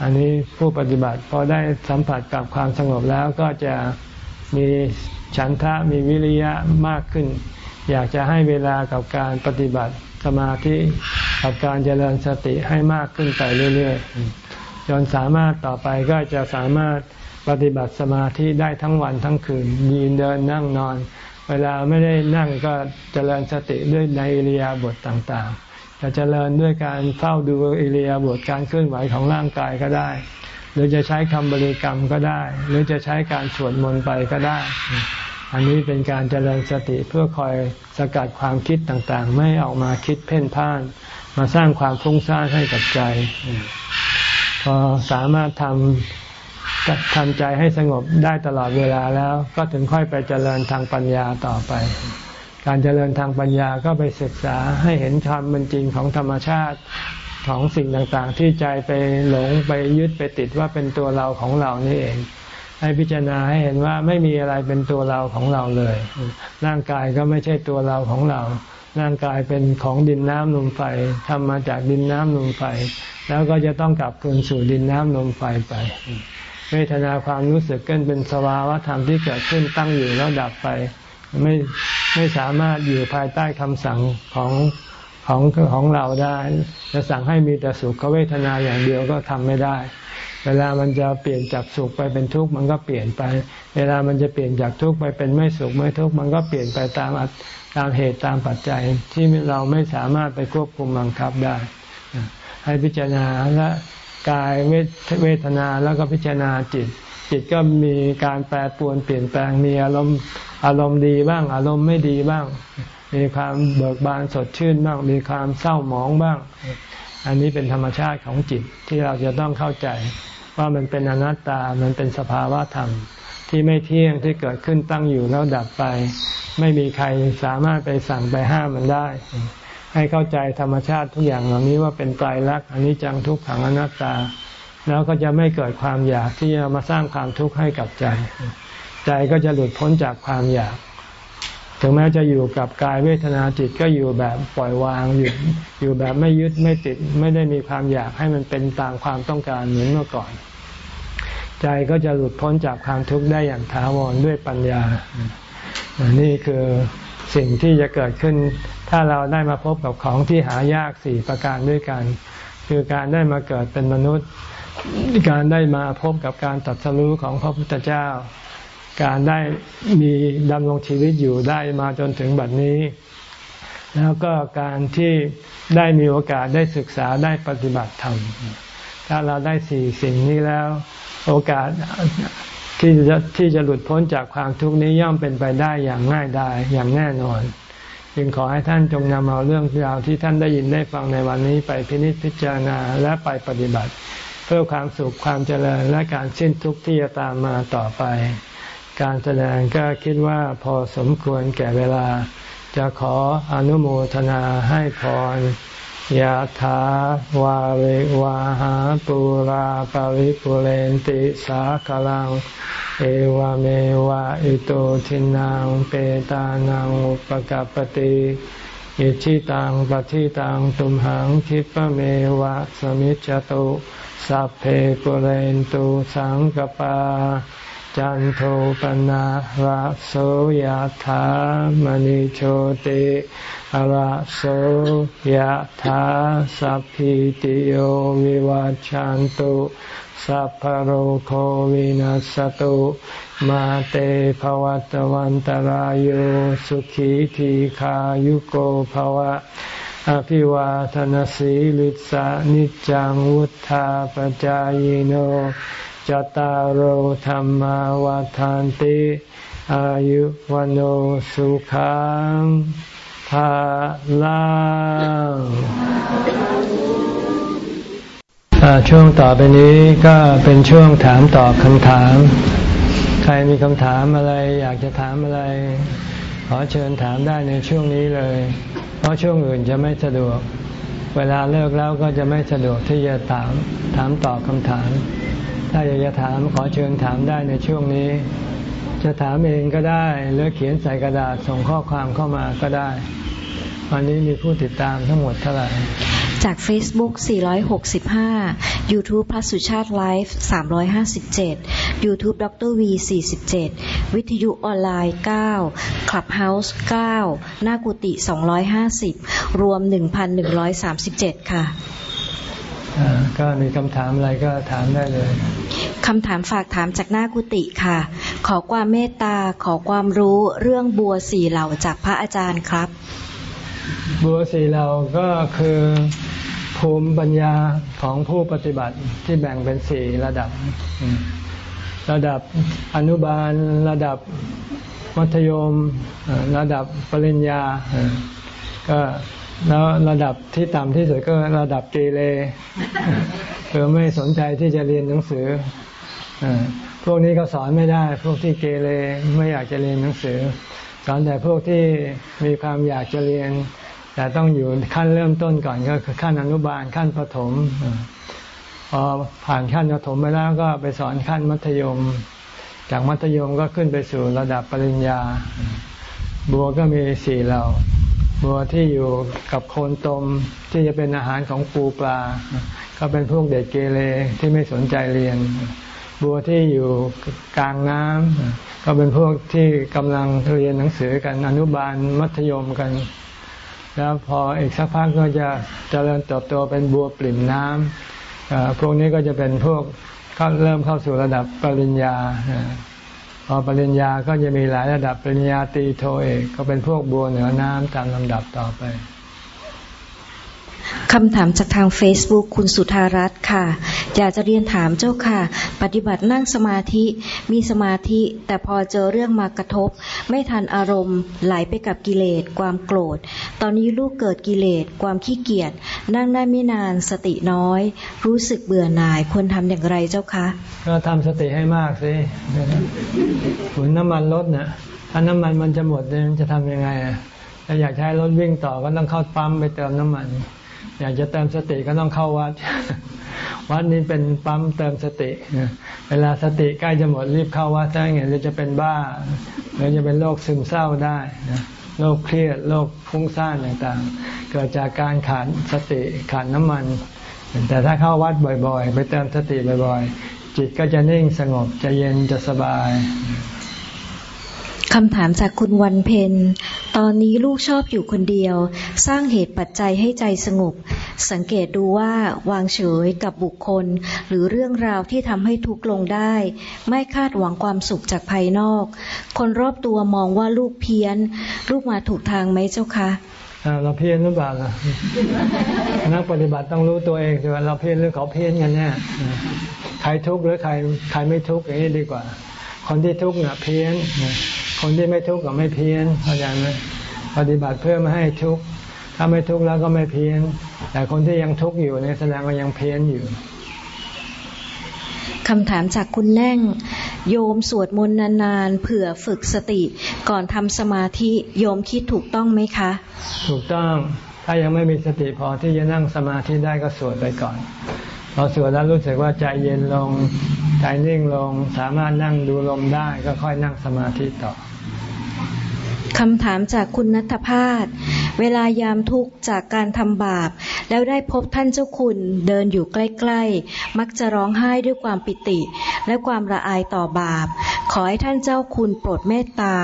อันนี้ผู้ปฏิบัติพอได้สัมผัสกับความสงบแล้วก็จะมีฉันทะมีวิริยะมากขึ้น อยากจะให้เวลากับการปฏิบัติสมาธิกับการเจริญสติให้มากขึ้นไปเรื่อยๆจนสามารถต่อไปก็จะสามารถ ปฏิบัติสมาธิได้ทั้งวันทั้งคืนยืนเดินนั่งนอน เวลาไม่ได้นั่งก็เจริญสติด้วยในอิริยาบถต่างๆจะเจริญด้วยการเฝ้าดูอิริยาบถการเคลื่อนไหวของร่างกายก็ได้ หรือจะใช้คำบริกรรมก็ได้ หรือจะใช้การสวดมนต์ไปก็ได้ อันนี้เป็นการเจริญสติเพื่อคอยสกัดความคิดต่างๆ ไม่ออกมาคิดเพ่นพ่าน มาสร้างความฟุ้งซ่านให้กับใจ พอสามารถทำ ทำใจให้สงบได้ตลอดเวลาแล้ว ก็ถึงค่อยไปเจริญทางปัญญาต่อไป การเจริญทางปัญญาก็ไปศึกษาให้เห็นความเป็นจริงของธรรมชาติของสิ่งต่างๆ ที่ใจไปหลงไปยึดไปติดว่าเป็นตัวเราของเรานี่เอง ให้พิจารณาให้เห็นว่าไม่มีอะไรเป็นตัวเราของเราเลย ร่างกายก็ไม่ใช่ตัวเราของเรา ร่างกายเป็นของดินน้ำลมไฟทำมาจากดินน้ำลมไฟ แล้วก็จะต้องกลับคืนสู่ดินน้ำลมไฟไป เวทนาความรู้สึกก็เป็นสภาวะธรรมที่เกิดขึ้นตั้งอยู่แล้วดับไปไม่ไม่สามารถอยู่ภายใต้คำสั่งของของของเราได้ จะสั่งให้มีแต่สุขเวทนาอย่างเดียวก็ทำไม่ได้ เวลามันจะเปลี่ยนจากสุขไปเป็นทุกข์มันก็เปลี่ยนไป เวลามันจะเปลี่ยนจากทุกข์ไปเป็นไม่สุขไม่ทุกข์มันก็เปลี่ยนไปตามตามเหตุตามปัจจัยที่เราไม่สามารถไปควบคุมบังคับได้ ให้พิจารณาและ กายเวทนาแล้วก็พิจารณาจิต จิตก็มีการแปรปรวนเปลี่ยนแปลงมีอารมณ์อารมณ์ดีบ้าง อารมณ์ไม่ดีบ้าง มีความเบิกบานสดชื่นบ้าง มีความเศร้าหมองบ้าง อันนี้เป็นธรรมชาติของจิตที่เราจะต้องเข้าใจว่ามันเป็นอนัตตา มันเป็นสภาวะธรรมที่ไม่เที่ยงที่เกิดขึ้นตั้งอยู่แล้วดับไป ไม่มีใครสามารถไปสั่งไปห้ามมันได้ ให้เข้าใจธรรมชาติทุกอย่างเหล่านี้ว่าเป็นไตรลักษณ์อันนี้จังทุกขังอนัตตา แล้วก็จะไม่เกิดความอยากที่จะมาสร้างความทุกข์ให้กับใจ ใจก็จะหลุดพ้นจากความอยาก ถึงแม้จะอยู่กับกายเวทนาจิตก็อยู่แบบปล่อยวางอยู่อยู่แบบไม่ยึดไม่ติดไม่ได้มีความอยากให้มันเป็นตามความต้องการเหมือนเมื่อก่อน ใจก็จะหลุดพ้นจากความทุกข์ได้อย่างถาวรด้วยปัญญานี่คือ สิ่งที่จะเกิดขึ้น ถ้าเราได้มาพบกับของที่หายากสี่ประการด้วยกัน คือการได้มาเกิดเป็นมนุษย์ การได้มาพบกับการตัดสู้ของพระพุทธเจ้า การได้มีดำรงชีวิตอยู่ได้มาจนถึงบัดนี้ แล้วก็การที่ได้มีโอกาสได้ศึกษาได้ปฏิบัติธรรมถ้าเราได้สี่สิ่งนี้แล้ว โอกาส ที่จะที่จะหลุดพ้นจากความทุกข์นี้ย่อมเป็นไปได้อย่างง่ายดายอย่างแน่นอน จึงขอให้ท่านจงนำเอาเรื่องราวที่ท่านได้ยินได้ฟังในวันนี้ไปพินิจพิจารณาและไปปฏิบัติ เพื่อความสุขความเจริญและการสิ้นทุกข์ที่จะตามมาต่อไป การแสดงก็คิดว่าพอสมควรแก่เวลา จะขออนุโมทนาให้พร ยะถาวาริวาหาปุราปาริปุเรนติสาคลัง เอวเมวะอิโตทินังเปตานังอุปกัปติอิชิตังปฏิตังตุมหังคิปเมวะสมิจจตุสัพเพปุเรนตุสังกปา จันโทปนะระโสยธามณิโชติระโสยธาสัพพิติโยวิวัจจันตุสัพพโรโควินัสตุมาเตภวัตวันตารโยสุขีทีขายุโกภวะ อภิวาทนสีลิสานิจังวุธาปจายโน จตารโหธรรมวาทานติ อายุวันโอสุขังภาลังช่วงต่อไปนี้ก็เป็นช่วงถามตอบคำถาม ใครมีคำถามอะไร อยากจะถามอะไร ขอเชิญถามได้ในช่วงนี้เลย เพราะช่วงอื่นจะไม่สะดวก เวลาเลิกแล้วก็จะไม่สะดวกที่จะถามถามตอบคำถาม ถ้าอยากจะถามขอเชิญถามได้ในช่วงนี้ จะถามเองก็ได้หรือเขียนใส่กระดาษส่งข้อความเข้ามาก็ได้ วันนี้มีผู้ติดตามทั้งหมดเท่าไหร่จาก Facebook 465 YouTube พระสุชาติไลฟ์357 YouTube ดร V 47 วิทยุออนไลน์ 9 Clubhouse 9 หน้ากุฏิ250 รวม 1,137 ค่ะ ก็มีคำถามอะไรก็ถามได้เลยคำถามฝากถามจากหน้ากุฏิค่ะ ขอความเมตตาขอความรู้เรื่องบัวสี่เหล่าจากพระอาจารย์ครับ บัวสี่เหล่าก็คือภูมิปัญญาของผู้ปฏิบัติที่แบ่งเป็นสี่ระดับ ระดับอนุบาล ระดับมัธยม ระดับปริญญา ก็ แล้วระดับที่ต่ำที่สุดก็ระดับเกเรคือไม่สนใจที่จะเรียนหนังสืออพวกนี้ก็สอนไม่ได้ พวกที่เกเรไม่อยากจะเรียนหนังสือ สอนแต่พวกที่มีความอยากจะเรียน แต่ต้องอยู่ขั้นเริ่มต้นก่อนก็คือขั้นอนุบาลขั้นประถมพอผ่านขั้นประถมไปแล้วก็ไปสอนขั้นมัธยม จากมัธยมก็ขึ้นไปสู่ระดับปริญญา บัวก็มีสี่เหล่า บัวที่อยู่กับโคนตมที่จะเป็นอาหารของปูปลา ก็เป็นพวกเด็กเกเรที่ไม่สนใจเรียน บัวที่อยู่กลางน้ำก็เป็นพวกที่กำลังเรียนหนังสือกันอนุบาลมัธยมกัน แล้วพออีกสักพักก็จะเจริญเติบโตเป็นบัวปริ่มน้ำพวกนี้ก็จะเป็นพวกเริ่มเข้าสู่ระดับปริญญา พอปริญญาก็จะมีหลายระดับปริญญาตีโทเอกก็เป็นพวกบัวเหนือน้ำตามลำดับต่อไป คำถามจากทาง Facebook คุณสุธารัตน์ค่ะ อยากจะเรียนถามเจ้าค่ะ ปฏิบัตินั่งสมาธิ มีสมาธิ แต่พอเจอเรื่องมากระทบ ไม่ทันอารมณ์ ไหลไปกับกิเลส ความโกรธ ตอนนี้ลูกเกิดกิเลส ความขี้เกียจ นั่งได้ไม่นาน สติน้อย รู้สึกเบื่อหน่าย ควรทำอย่างไรเจ้าคะ ก็ทำสติให้มากสิขุนน้ำมันลดนะถ้าน้ำมันมันจะหมดเนี่ยจะทำยังไงอะถ้าอยากใช้รถวิ่งต่อก็ต้องเข้าปั๊มไปเติมน้ำมัน อยากจะเติมสติก็ต้องเข้าวัด วัดนี้เป็นปั๊มเติมสติ เวลาสติใกล้จะหมดรีบเข้าวัดถ้าอย่างนี้จะเป็นบ้าหรือจะเป็นโรคซึมเศร้าได้โรคเครียดโรคฟุ้งซ่านต่างๆ เกิดจากการขาดสติขาดน้ำมัน แต่ถ้าเข้าวัดบ่อยๆ ไปเติมสติบ่อยๆ จิตก็จะนิ่งสงบจะเย็นจะสบายคำถามจากคุณวันเพนตอนนี้ลูกชอบอยู่คนเดียว สร้างเหตุปัจจัยให้ใจสงบ สังเกตดูว่าวางเฉยกับบุคคล หรือเรื่องราวที่ทำให้ทุกข์ลงได้ ไม่คาดหวังความสุขจากภายนอก คนรอบตัวมองว่าลูกเพี้ยน ลูกมาถูกทางไหมเจ้าคะอ่าเราเพี้ยนหรือเปล่าล่ะนักปฏิบัติต้องรู้ตัวเองสิว่าเราเพี้ยนหรือเขาเพี้ยนกันแน่ใครทุกข์หรือใครใครไม่ทุกข์อย่างนี้ดีกว่า คนที่ทุกข์น่ะเพี้ยน คนที่ไม่ทุกข์ก็ไม่เพี้ยนเข้าใจไหมปฏิบัติเพื่อไม่ให้ทุกข์ถ้าไม่ทุกข์แล้วก็ไม่เพี้ยน แต่คนที่ยังทุกข์อยู่เนี่ยแสดงว่ายังเพี้ยนอยู่คำถามจากคุณแน่ง โยมสวดมนต์นานๆเผื่อฝึกสติ ก่อนทำสมาธิโยมคิดถูกต้องไหมคะ ถูกต้องถ้ายังไม่มีสติพอที่จะนั่งสมาธิได้ก็สวดไปก่อนพอสวดแล้วรู้สึกว่าใจเย็นลงใจนิ่งลง สามารถนั่งดูลมได้ก็ค่อยนั่งสมาธิต่อ คำถามจากคุณนัทพาสเวลายามทุกข์จากการทำบาป แล้วได้พบท่านเจ้าคุณเดินอยู่ใกล้ ๆ มักจะร้องไห้ด้วยความปิติ และความละอายต่อบาป ขอให้ท่านเจ้าคุณโปรดเมตตา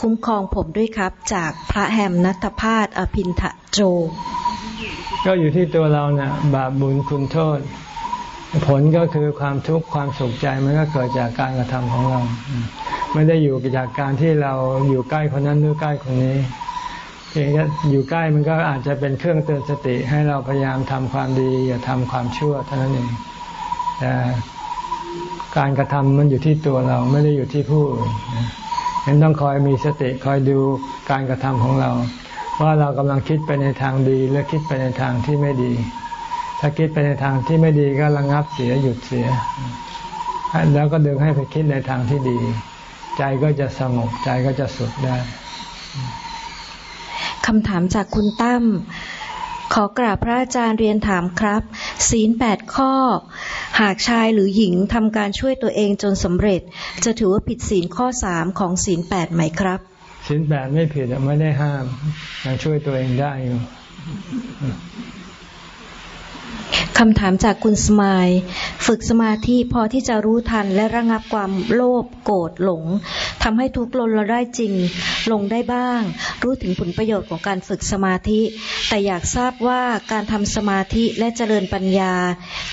คุ้มครองผมด้วยครับ จากพระแฮมนัทพาสอภินทะโจ ก็อยู่ที่ตัวเราเนี่ยบาปบุญคุณโทษ ผลก็คือความทุกข์ความสุขใจมันก็เกิดจากการกระทำของเรา ไม่ได้อยู่จากการที่เราอยู่ใกล้คนนั้นหรือใกล้คนนี้เพียงแค่อยู่ใกล้มันก็อาจจะเป็นเครื่องเตือนสติ ให้เราพยายามทำความดีอย่าทำความชั่วเท่านั้นเองแต่การกระทำมันอยู่ที่ตัวเราไม่ได้อยู่ที่ผู้อื่นฉะนั้นต้องคอยมีสติคอยดูการกระทำของเรา ว่าเรากำลังคิดไปในทางดีหรือคิดไปในทางที่ไม่ดี ถ้าคิดไปในทางที่ไม่ดีก็ระงับเสียหยุดเสีย แล้วก็ดึงให้ไปคิดในทางที่ดี ใจก็จะสงบใจก็จะสุขได้คำถามจากคุณตั้มขอกราบพระอาจารย์เรียนถามครับ ศีลแปดข้อ หากชายหรือหญิงทำการช่วยตัวเองจนสำเร็จ จะถือว่าผิดศีลข้อสามของศีลแปดไหมครับศีลแปดไม่ผิดอะไม่ได้ห้ามยังช่วยตัวเองได้อยู่ คำถามจากคุณสมายฝึกสมาธิพอที่จะรู้ทันและระงับความโลภโกรธหลงทำให้ทุกข์ลนเราได้จริง ลงได้บ้าง รู้ถึงผลประโยชน์ของการฝึกสมาธิ แต่อยากทราบว่าการทำสมาธิและเจริญปัญญา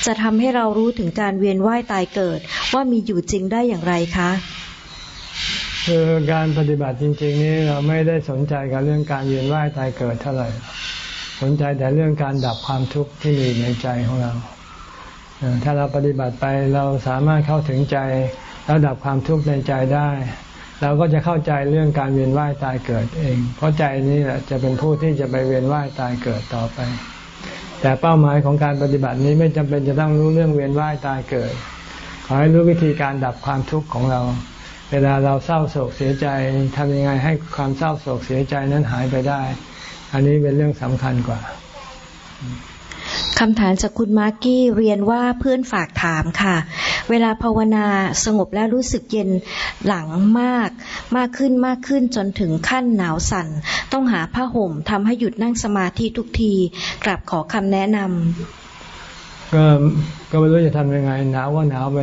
จะทำให้เรารู้ถึงการเวียนว่ายตายเกิด ว่ามีอยู่จริงได้อย่างไรคะคือการปฏิบัติจริง ๆ นี้เราไม่ได้สนใจกับเรื่องการเวียนว่ายตายเกิดเท่าไหร่ สนใจแต่เรื่องการดับความทุกข์ที่มีในใจของเรา ถ้าเราปฏิบัติไปเราสามารถเข้าถึงใจ แล้วดับความทุกข์ในใจได้ เราก็จะเข้าใจเรื่องการเวียนว่ายตายเกิดเอง เพราะใจนี้แหละจะเป็นผู้ที่จะไปเวียนว่ายตายเกิดต่อไป แต่เป้าหมายของการปฏิบัตินี้ไม่จำเป็นจะต้องรู้เรื่องเวียนว่ายตายเกิด ขอให้รู้วิธีการดับความทุกข์ของเราเวลาเราเศร้าโศกเสียใจทำยังไงให้ความเศร้าโศกเสียใจนั้นหายไปได้ อันนี้เป็นเรื่องสำคัญกว่าคำถามจากคุณมาร์กี้เรียนว่าเพื่อนฝากถามค่ะ เวลาภาวนาสงบแล้วรู้สึกเย็นหลังมาก มากขึ้นมากขึ้นจนถึงขั้นหนาวสั่น ต้องหาผ้าห่มทำให้หยุดนั่งสมาธิทุกทีกลับขอคำแนะนำก็ก็ไม่รู้จะทำยังไง หนาวก็หนาวไป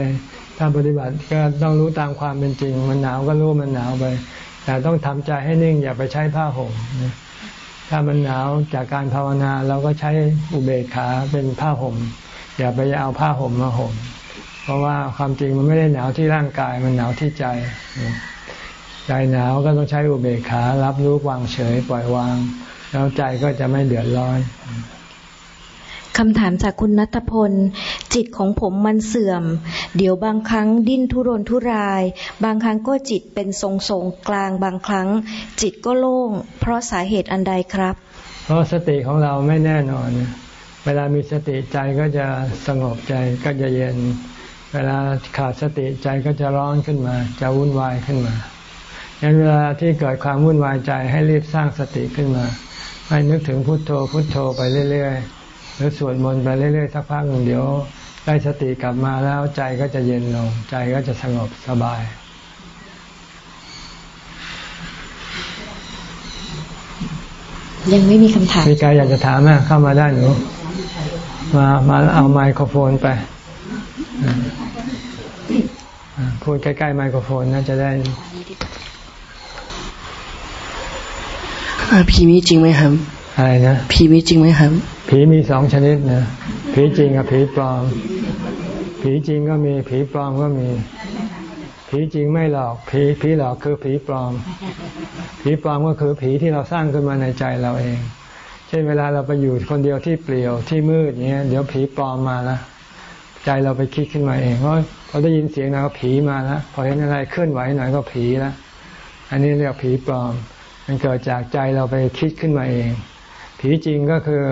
ถ้าปฏิบัติก็ต้องรู้ตามความเป็นจริง มันหนาวก็รู้มันหนาวไป แต่ต้องทำใจให้นิ่งอย่าไปใช้ผ้าห่มนะ ถ้ามันหนาวจากการภาวนาเราก็ใช้อุเบกขาเป็นผ้าห่ม อย่าไปเอาผ้าห่มมาห่ม เพราะว่าความจริงมันไม่ได้หนาวที่ร่างกายมันหนาวที่ใจ ใจหนาวก็ต้องใช้อุเบกขา รับรู้วางเฉยปล่อยวาง แล้วใจก็จะไม่เดือดร้อน คำถามจากคุณนัทพล จิตของผมมันเสื่อม เดี๋ยวบางครั้งดิ้นทุรนทุราย บางครั้งก็จิตเป็นทรงทรงกลางบางครั้ง จิตก็โล่ง เพราะสาเหตุอันใดครับ เพราะสติของเราไม่แน่นอน เวลามีสติใจก็จะสงบใจก็จะเย็น เวลาขาดสติใจก็จะร้อนขึ้นมา จะวุ่นวายขึ้นมาดังนั้นเวลาที่เกิดความวุ่นวายใจให้รีบสร้างสติขึ้นมา ให้นึกถึงพุทโธพุทโธไปเรื่อยๆ หรือสวดมนต์ไปเรื่อยๆสักพักหนึ่งเดี๋ยวได้สติกลับมาแล้วใจก็จะเย็นลง ใจก็จะสงบสบาย ยังไม่มีคำถามมีใครอยากจะถามไหมเข้ามาได้หนูมามาเอาไมโครโฟนไปอ่าอ่าพูดใกล้ๆไมโครโฟนน่าจะได้ผีมีจริงไหมครับอะไรนะผีมีจริงไหมครับ ผีมีสองชนิดนะผีจริงกับผีปลอม ผีจริงก็มี ผีปลอมก็มี ผีจริงไม่หลอก ผีผีหลอกคือผีปลอม ผีปลอมก็คือผีที่เราสร้างขึ้นมาในใจเราเอง เช่นเวลาเราไปอยู่คนเดียวที่เปลี่ยวที่มืดเงี้ยเดี๋ยวผีปลอมมาล้วใจเราไปคิดขึ้นมาเองเพราะพอได้ยินเสียงเราผีมาล้วพอเห็นอะไรเคลื่อนไหวหน่อยก็ผีล้วอันนี้เรียกผีปลอม มันเกิดจากใจเราไปคิดขึ้นมาเอง ผีจริงก็คือ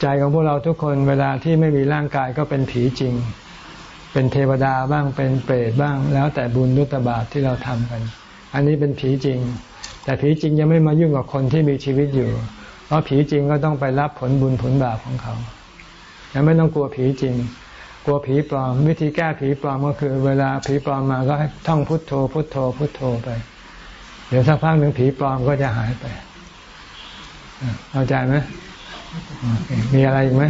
ใจของพวกเราทุกคนเวลาที่ไม่มีร่างกายก็เป็นผีจริง เป็นเทวดาบ้างเป็นเปรตบ้าง แล้วแต่บุญรุตบาปที่เราทำกัน อันนี้เป็นผีจริง แต่ผีจริงยังไม่มายุ่งกับคนที่มีชีวิตอยู่ เพราะผีจริงก็ต้องไปรับผลบุญผลบาปของเขายังไม่ต้องกลัวผีจริง กลัวผีปลอม วิธีแก้ผีปลอมก็คือ เวลาผีปลอมมาก็ให้ท่องพุทโธ พุทโธ พุทโธไป เดี๋ยวสักพักหนึ่งผีปลอมก็จะหายไปเข้าใจไหม มีอะไรอีกไหม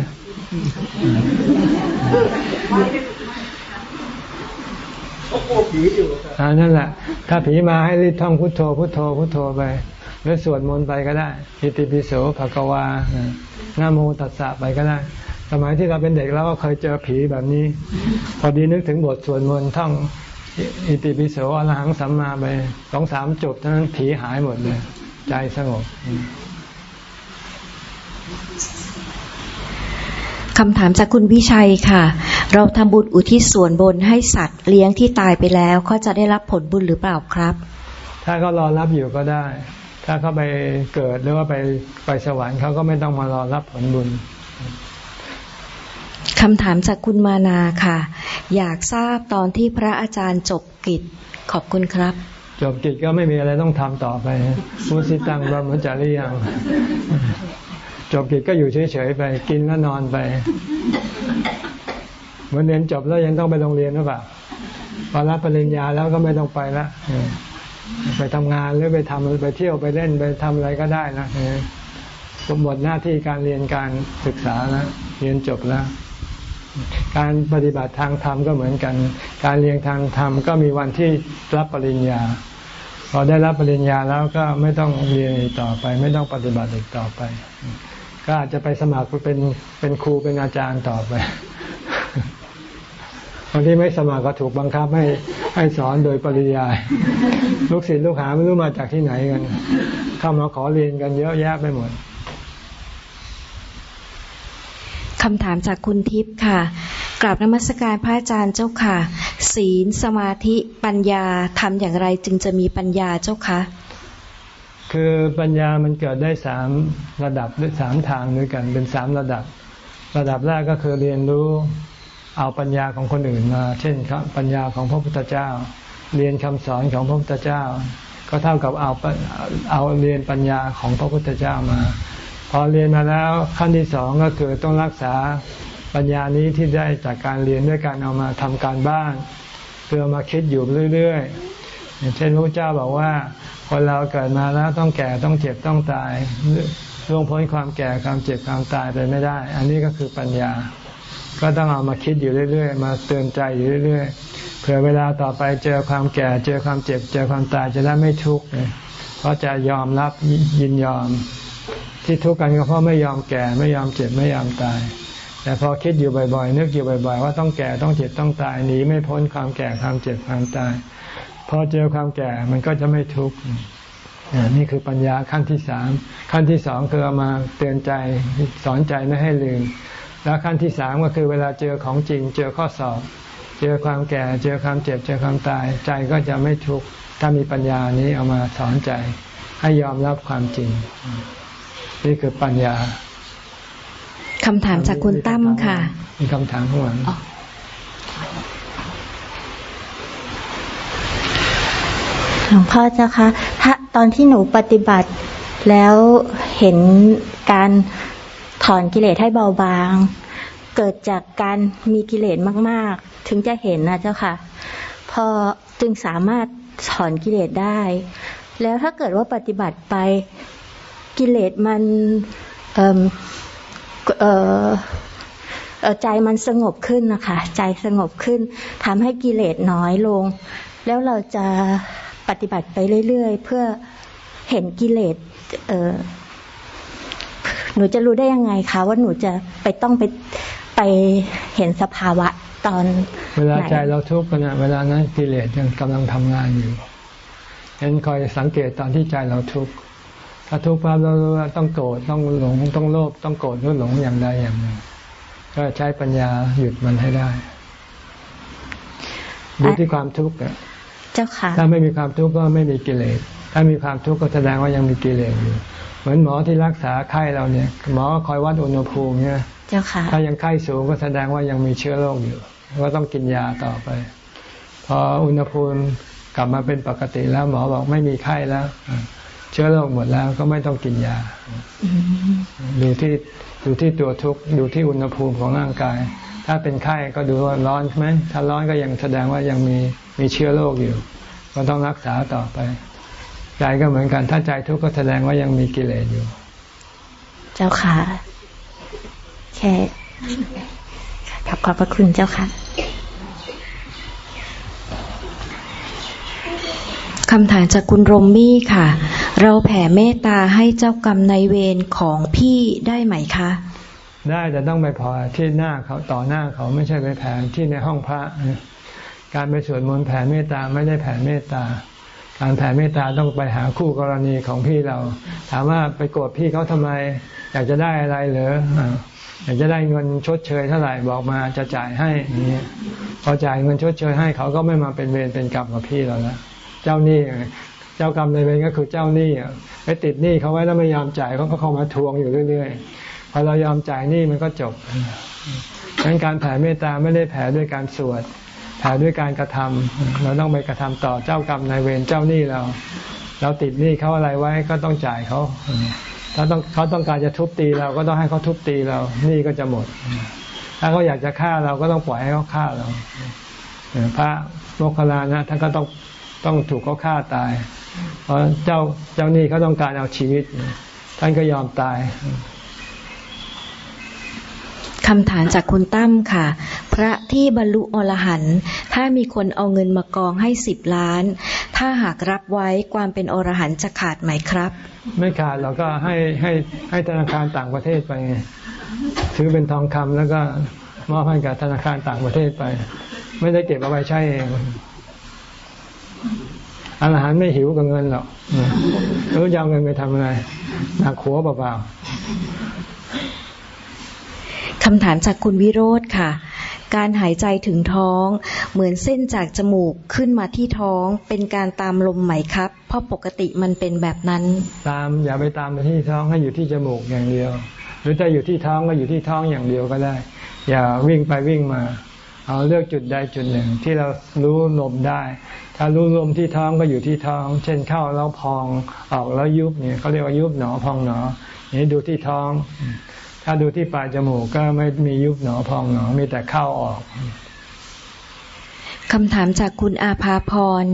อันั่นแหละ ถ้าผีมาให้รีบท่องพุทโธพุทโธพุทโธไปหรือสวดมนต์ไปก็ได้อิติปิโสภะกวานาโมตัสสะไปก็ได้ สมัยที่เราเป็นเด็กเราก็เคยเจอผีแบบนี้ พอดีนึกถึงบทสวดมนต์ท่องอิติปิโสอรหังสัมมาไปสองสามจบเท่านั้นผีหายหมดเลย ใจสงบ คำถามจากคุณวิชัยค่ะ เราทำบุญอุทิศส่วนบนให้สัตว์เลี้ยงที่ตายไปแล้วเขาจะได้รับผลบุญหรือเปล่าครับ ถ้าเขารอรับอยู่ก็ได้ ถ้าเขาไปเกิดหรือว่าไปไปสวรรค์เขาก็ไม่ต้องมารอรับผลบุญคำถามจากคุณมานาค่ะ อยากทราบตอนที่พระอาจารย์จบกิจขอบคุณครับ จบกิจก็ไม่มีอะไรต้องทำต่อไปมุสิตังบรมจาริยัง จบกิจก็อยู่เฉยๆไป กินแล้วนอนไป เหมือนเรียนจบแล้วยังต้องไปโรงเรียนหรือเปล่าพอรับปริญญาแล้วก็ไม่ต้องไปละไปทำงานหรือไปทำไปเที่ยวไปเล่นไปทำอะไรก็ได้นะหมดหน้าที่การเรียนการศึกษาแล้วเรียนจบแล้ว การปฏิบัติทางธรรมก็เหมือนกัน การเรียนทางธรรมก็มีวันที่รับปริญญา พอได้รับปริญญาแล้วก็ไม่ต้องเรียนต่อไป ไม่ต้องปฏิบัติอีกต่อไป ก็อาจจะไปสมัครเป็นเป็นครูเป็นอาจารย์ต่อไปคนที่ไม่สมัครก็ถูกบังคับให้ให้สอนโดยปริยาย ลูกศิษย์ลูกหาไม่รู้มาจากที่ไหนกัน เข้ามาขอเรียนกันเยอะแยะไปหมดคำถามจากคุณทิพย์ค่ะ กราบนมัสการพระอาจารย์เจ้าค่ะ ศีลสมาธิปัญญาทำอย่างไรจึงจะมีปัญญาเจ้าคะ คือปัญญามันเกิดได้สามระดับด้วยสามทางด้วยกัน เป็นสามระดับ ระดับแรกก็คือเรียนรู้เอาปัญญาของคนอื่นมา เช่นปัญญาของพระพุทธเจ้า เรียนคำสอนของพระพุทธเจ้า ก็เท่ากับเอาเอาเรียนปัญญาของพระพุทธเจ้ามา พอเรียนมาแล้วขั้นที่สองก็คือต้องรักษาปัญญานี้ที่ได้จากการเรียนด้วยการเอามาทำการบ้านเพื่อมาคิดอยู่เรื่อย ๆเช่นพระเจ้าบอกว่า คนเราเกิดมาแล้วต้องแก่ต้องเจ็บต้องตายล่วงพ้นความแก่ความเจ็บความตายไปไม่ได้ อันนี้ก็คือปัญญา ก็ต้องเอามาคิดอยู่เรื่อย ๆ มาเตือนใจอยู่เรื่อย ๆ เผื่อเวลาต่อไปเจอความแก่ เจอความเจ็บ เจอความตายจะได้ไม่ทุกข์เพราะจะยอมรับยินยอม ที่ทุกข์กันก็เพราะไม่ยอมแก่ไม่ยอมเจ็บไม่ยอมตาย แต่พอคิดอยู่บ่อยๆนึกอยู่บ่อย ๆ ว่าต้องแก่ต้องเจ็บต้องตายหนีไม่พ้นความแก่ความเจ็บความตาย พอเจอความแก่มันก็จะไม่ทุกข์นี่คือปัญญาขั้นที่สามขั้นที่สองคือเอามาเตือนใจสอนใจไม่ให้ลืม แล้วขั้นที่สามก็คือเวลาเจอของจริง เจอข้อสอบ เจอความแก่ เจอความเจ็บ เจอความตาย ใจก็จะไม่ทุกข์ถ้ามีปัญญานี้เอามาสอนใจ ให้ยอมรับความจริง นี่คือปัญญาคำถามจากคุณตั้มค่ะ มีคำถามข้างหลัง หลวงพ่อเจ้าคะถ้าตอนที่หนูปฏิบัติแล้วเห็นการถอนกิเลสให้เบาบาง เกิดจากการมีกิเลสมาก ๆ ถึงจะเห็นนะเจ้าค่ะ พอจึงสามารถถอนกิเลสได้ แล้วถ้าเกิดว่าปฏิบัติไปกิเลสมันเอ่อเอ่อใจมันสงบขึ้นนะคะ ใจสงบขึ้นทำให้กิเลสน้อยลง แล้วเราจะ ปฏิบัติไปเรื่อยๆ เพื่อเห็นกิเลสหนูจะรู้ได้ยังไงคะ ว่าหนูจะไปต้องไปไปเห็นสภาวะตอน เวลาไหนใจเราทุกข์นะเวลานั้นกิเลสยังกำลังทำงานอยู่เห็นคอยสังเกตตอนที่ใจเราทุกข์ถ้าทุกข์ปั๊บเรารู้ว่าต้องโกรธต้องหลงต้องโลภต้องโกรธหรือหลงอย่างใดอย่างหนึ่งก็ใช้ปัญญาหยุดมันให้ได้ดูที่ความทุกข์อะ เจ้าค่ะ ถ้าไม่มีความทุกข์ก็ไม่มีกิเลส ถ้ามีความทุกข์ก็แสดงว่ายังมีกิเลสอยู่ เหมือนหมอที่รักษาไข้เราเนี่ย หมอคอยวัดอุณหภูมิเนี่ยเจ้าค่ะ ถ้ายังไข้สูงก็แสดงว่ายังมีเชื้อโรคอยู่ ก็ต้องกินยาต่อไป พออุณหภูมิกลับมาเป็นปกติแล้วหมอบอกไม่มีไข้แล้วอ่าเชื้อโรคหมดแล้วก็ไม่ต้องกินยาอืมดูที่ดูที่ตัวทุกข์ดูที่อุณหภูมิของร่างกาย ถ้าเป็นไข้ก็ดูว่าร้อนไหมถ้าร้อนก็ยังแสดงว่ายังมี มีเชื้อโรคอยู่ก็ต้องรักษาต่อไป ใจก็เหมือนกัน ถ้าใจทุกข์ก็แสดงว่ายังมีกิเลสอยู่ เจ้าค่ะแค่ขอบขอบพระคุณเจ้าค่ะคำถามจากคุณโรมมี่ค่ะ เราแผ่เมตตาให้เจ้ากรรมนายเวรของพี่ได้ไหมคะ ได้แต่ต้องไปพอที่หน้าเขาต่อหน้าเขาไม่ใช่ไปแผ่ที่ในห้องพระ การไปสวดมนต์แผ่เมตตาไม่ได้แผ่เมตตา การแผ่เมตตาต้องไปหาคู่กรณีของพี่เรา ถามว่าไปโกรธพี่เขาทำไม อยากจะได้อะไรเหรออ่าอยากจะได้เงินชดเชยเท่าไหร่บอกมาจะจ่ายให้นี้พอจ่ายเงินชดเชยให้เขาก็ไม่มาเป็นเวรเป็นกรรมกับพี่เราแล้วเจ้าหนี้เจ้ากรรมในายเวรก็คือเจ้าหนี้อ่ไปติดหนี้เขาไว้แล้วไม่ยอมจ่ายเขาก็เข้ามาทวงอยู่เรื่อยๆพอเรายอมจ่ายหนี้มันก็จบดังนั้นการแผ่เมตตาไม่ได้แผ่ด้วยการสวด แผ่ด้วยการกระทำเราต้องไปกระทำต่อเจ้ากรรมนายเวรเจ้าหนี้เรา เราติดหนี้เขาอะไรไว้ก็ต้องจ่ายเขาถ้าต้องเขาต้องการจะทุบตีเราก็ต้องให้เขาทุบตีเราหนี้ก็จะหมด ถ้าเขาอยากจะฆ่าเราก็ต้องปล่อยให้เขาฆ่าเราพระโมคคัลลานะท่านก็ต้องต้องถูกเขาฆ่าตาย เพราะเจ้าเจ้าหนี้เขาต้องการเอาชีวิต ท่านก็ยอมตายคำถามจากคุณตั้มค่ะ พระที่บรรลุอรหันต์ ถ้ามีคนเอาเงินมากองให้สิบล้าน ถ้าหากรับไว้ความเป็นอรหันต์จะขาดไหมครับ ไม่ขาดเราก็ให้ให้ให้ธนาคารต่างประเทศไปไงซื้อเป็นทองคำแล้วก็มอบให้กับธนาคารต่างประเทศไป ไม่ได้เก็บเอาไว้ใช้เองอาหารไม่หิวกับเงินหรอกรู้จะเอาเงินไปทำอะไรหนักหัวเปล่าคำถามจากคุณวิโรธค่ะ การหายใจถึงท้อง เหมือนเส้นจากจมูกขึ้นมาที่ท้อง เป็นการตามลมไหมครับ เพราะปกติมันเป็นแบบนั้น ตามอย่าไปตามไปที่ท้องให้อยู่ที่จมูกอย่างเดียว หรือจะอยู่ที่ท้องก็อยู่ที่ท้องอย่างเดียวก็ได้ อย่าวิ่งไปวิ่งมา เอาเลือกจุดใดจุดหนึ่ง ที่เรารู้ลมได้ ถ้ารู้ลมที่ท้องก็อยู่ที่ท้อง เช่นเข้าแล้วพองออกแล้วยุบเนี่ยเขาเรียกว่ายุบหนอพองหนอนี่ดูที่ท้อง ถ้าดูที่ปลายจมูกก็ไม่มียุบหนอพองหนอมีแต่เข้าออกคำถามจากคุณอาภาพร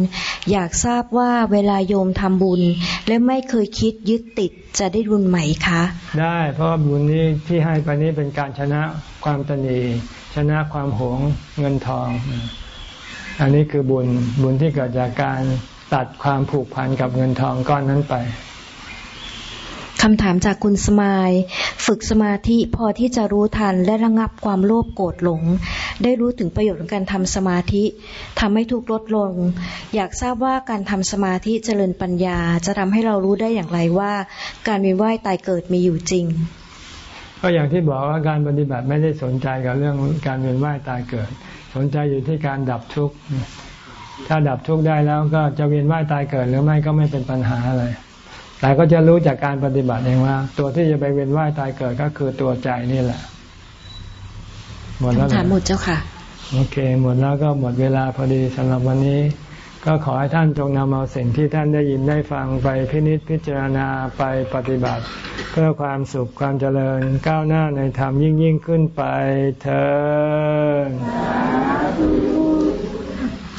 อยากทราบว่าเวลาโยมทำบุญ และไม่เคยคิดยึดติดจะได้บุญไหมคะ ได้เพราะบุญนี้ที่ให้ไปนี้เป็นการชนะความตนีชนะความหวงเงินทอง อันนี้คือบุญบุญที่เกิดจากการตัดความผูกพันกับเงินทองก้อนนั้นไป คำถามจากคุณสมาย ฝึกสมาธิพอที่จะรู้ทันและระงับความโลภโกรธหลง ได้รู้ถึงประโยชน์ของการทำสมาธิทำให้ทุกข์ลดลง อยากทราบว่าการทำสมาธิเจริญปัญญา จะทำให้เรารู้ได้อย่างไรว่า การเวียนว่ายตายเกิดมีอยู่จริง ก็อย่างที่บอกว่าการปฏิบัติไม่ได้สนใจกับเรื่องการเวียนว่ายตายเกิด สนใจอยู่ที่การดับทุกข์ถ้าดับทุกข์ได้แล้วก็จะเวียนว่ายตายเกิดหรือไม่ก็ไม่เป็นปัญหาอะไร แต่ก็จะรู้จากการปฏิบัติเองว่า ตัวที่จะไปเวียนว่ายตายเกิดก็คือตัวใจนี่แหละ หมดแล้วคำเหรถามอหมดเจ้าค่ะ โอเค หมดแล้วก็หมดเวลาพอดีสำหรับวันนี้ ก็ขอให้ท่านจงนำเอาสิ่งที่ท่านได้ยินได้ฟังไปพินิจพิจารณาไปปฏิบัติ เพื่อความสุขความเจริญก้าวหน้าในธรรมยิ่งยิ่งขึ้นไปเธอ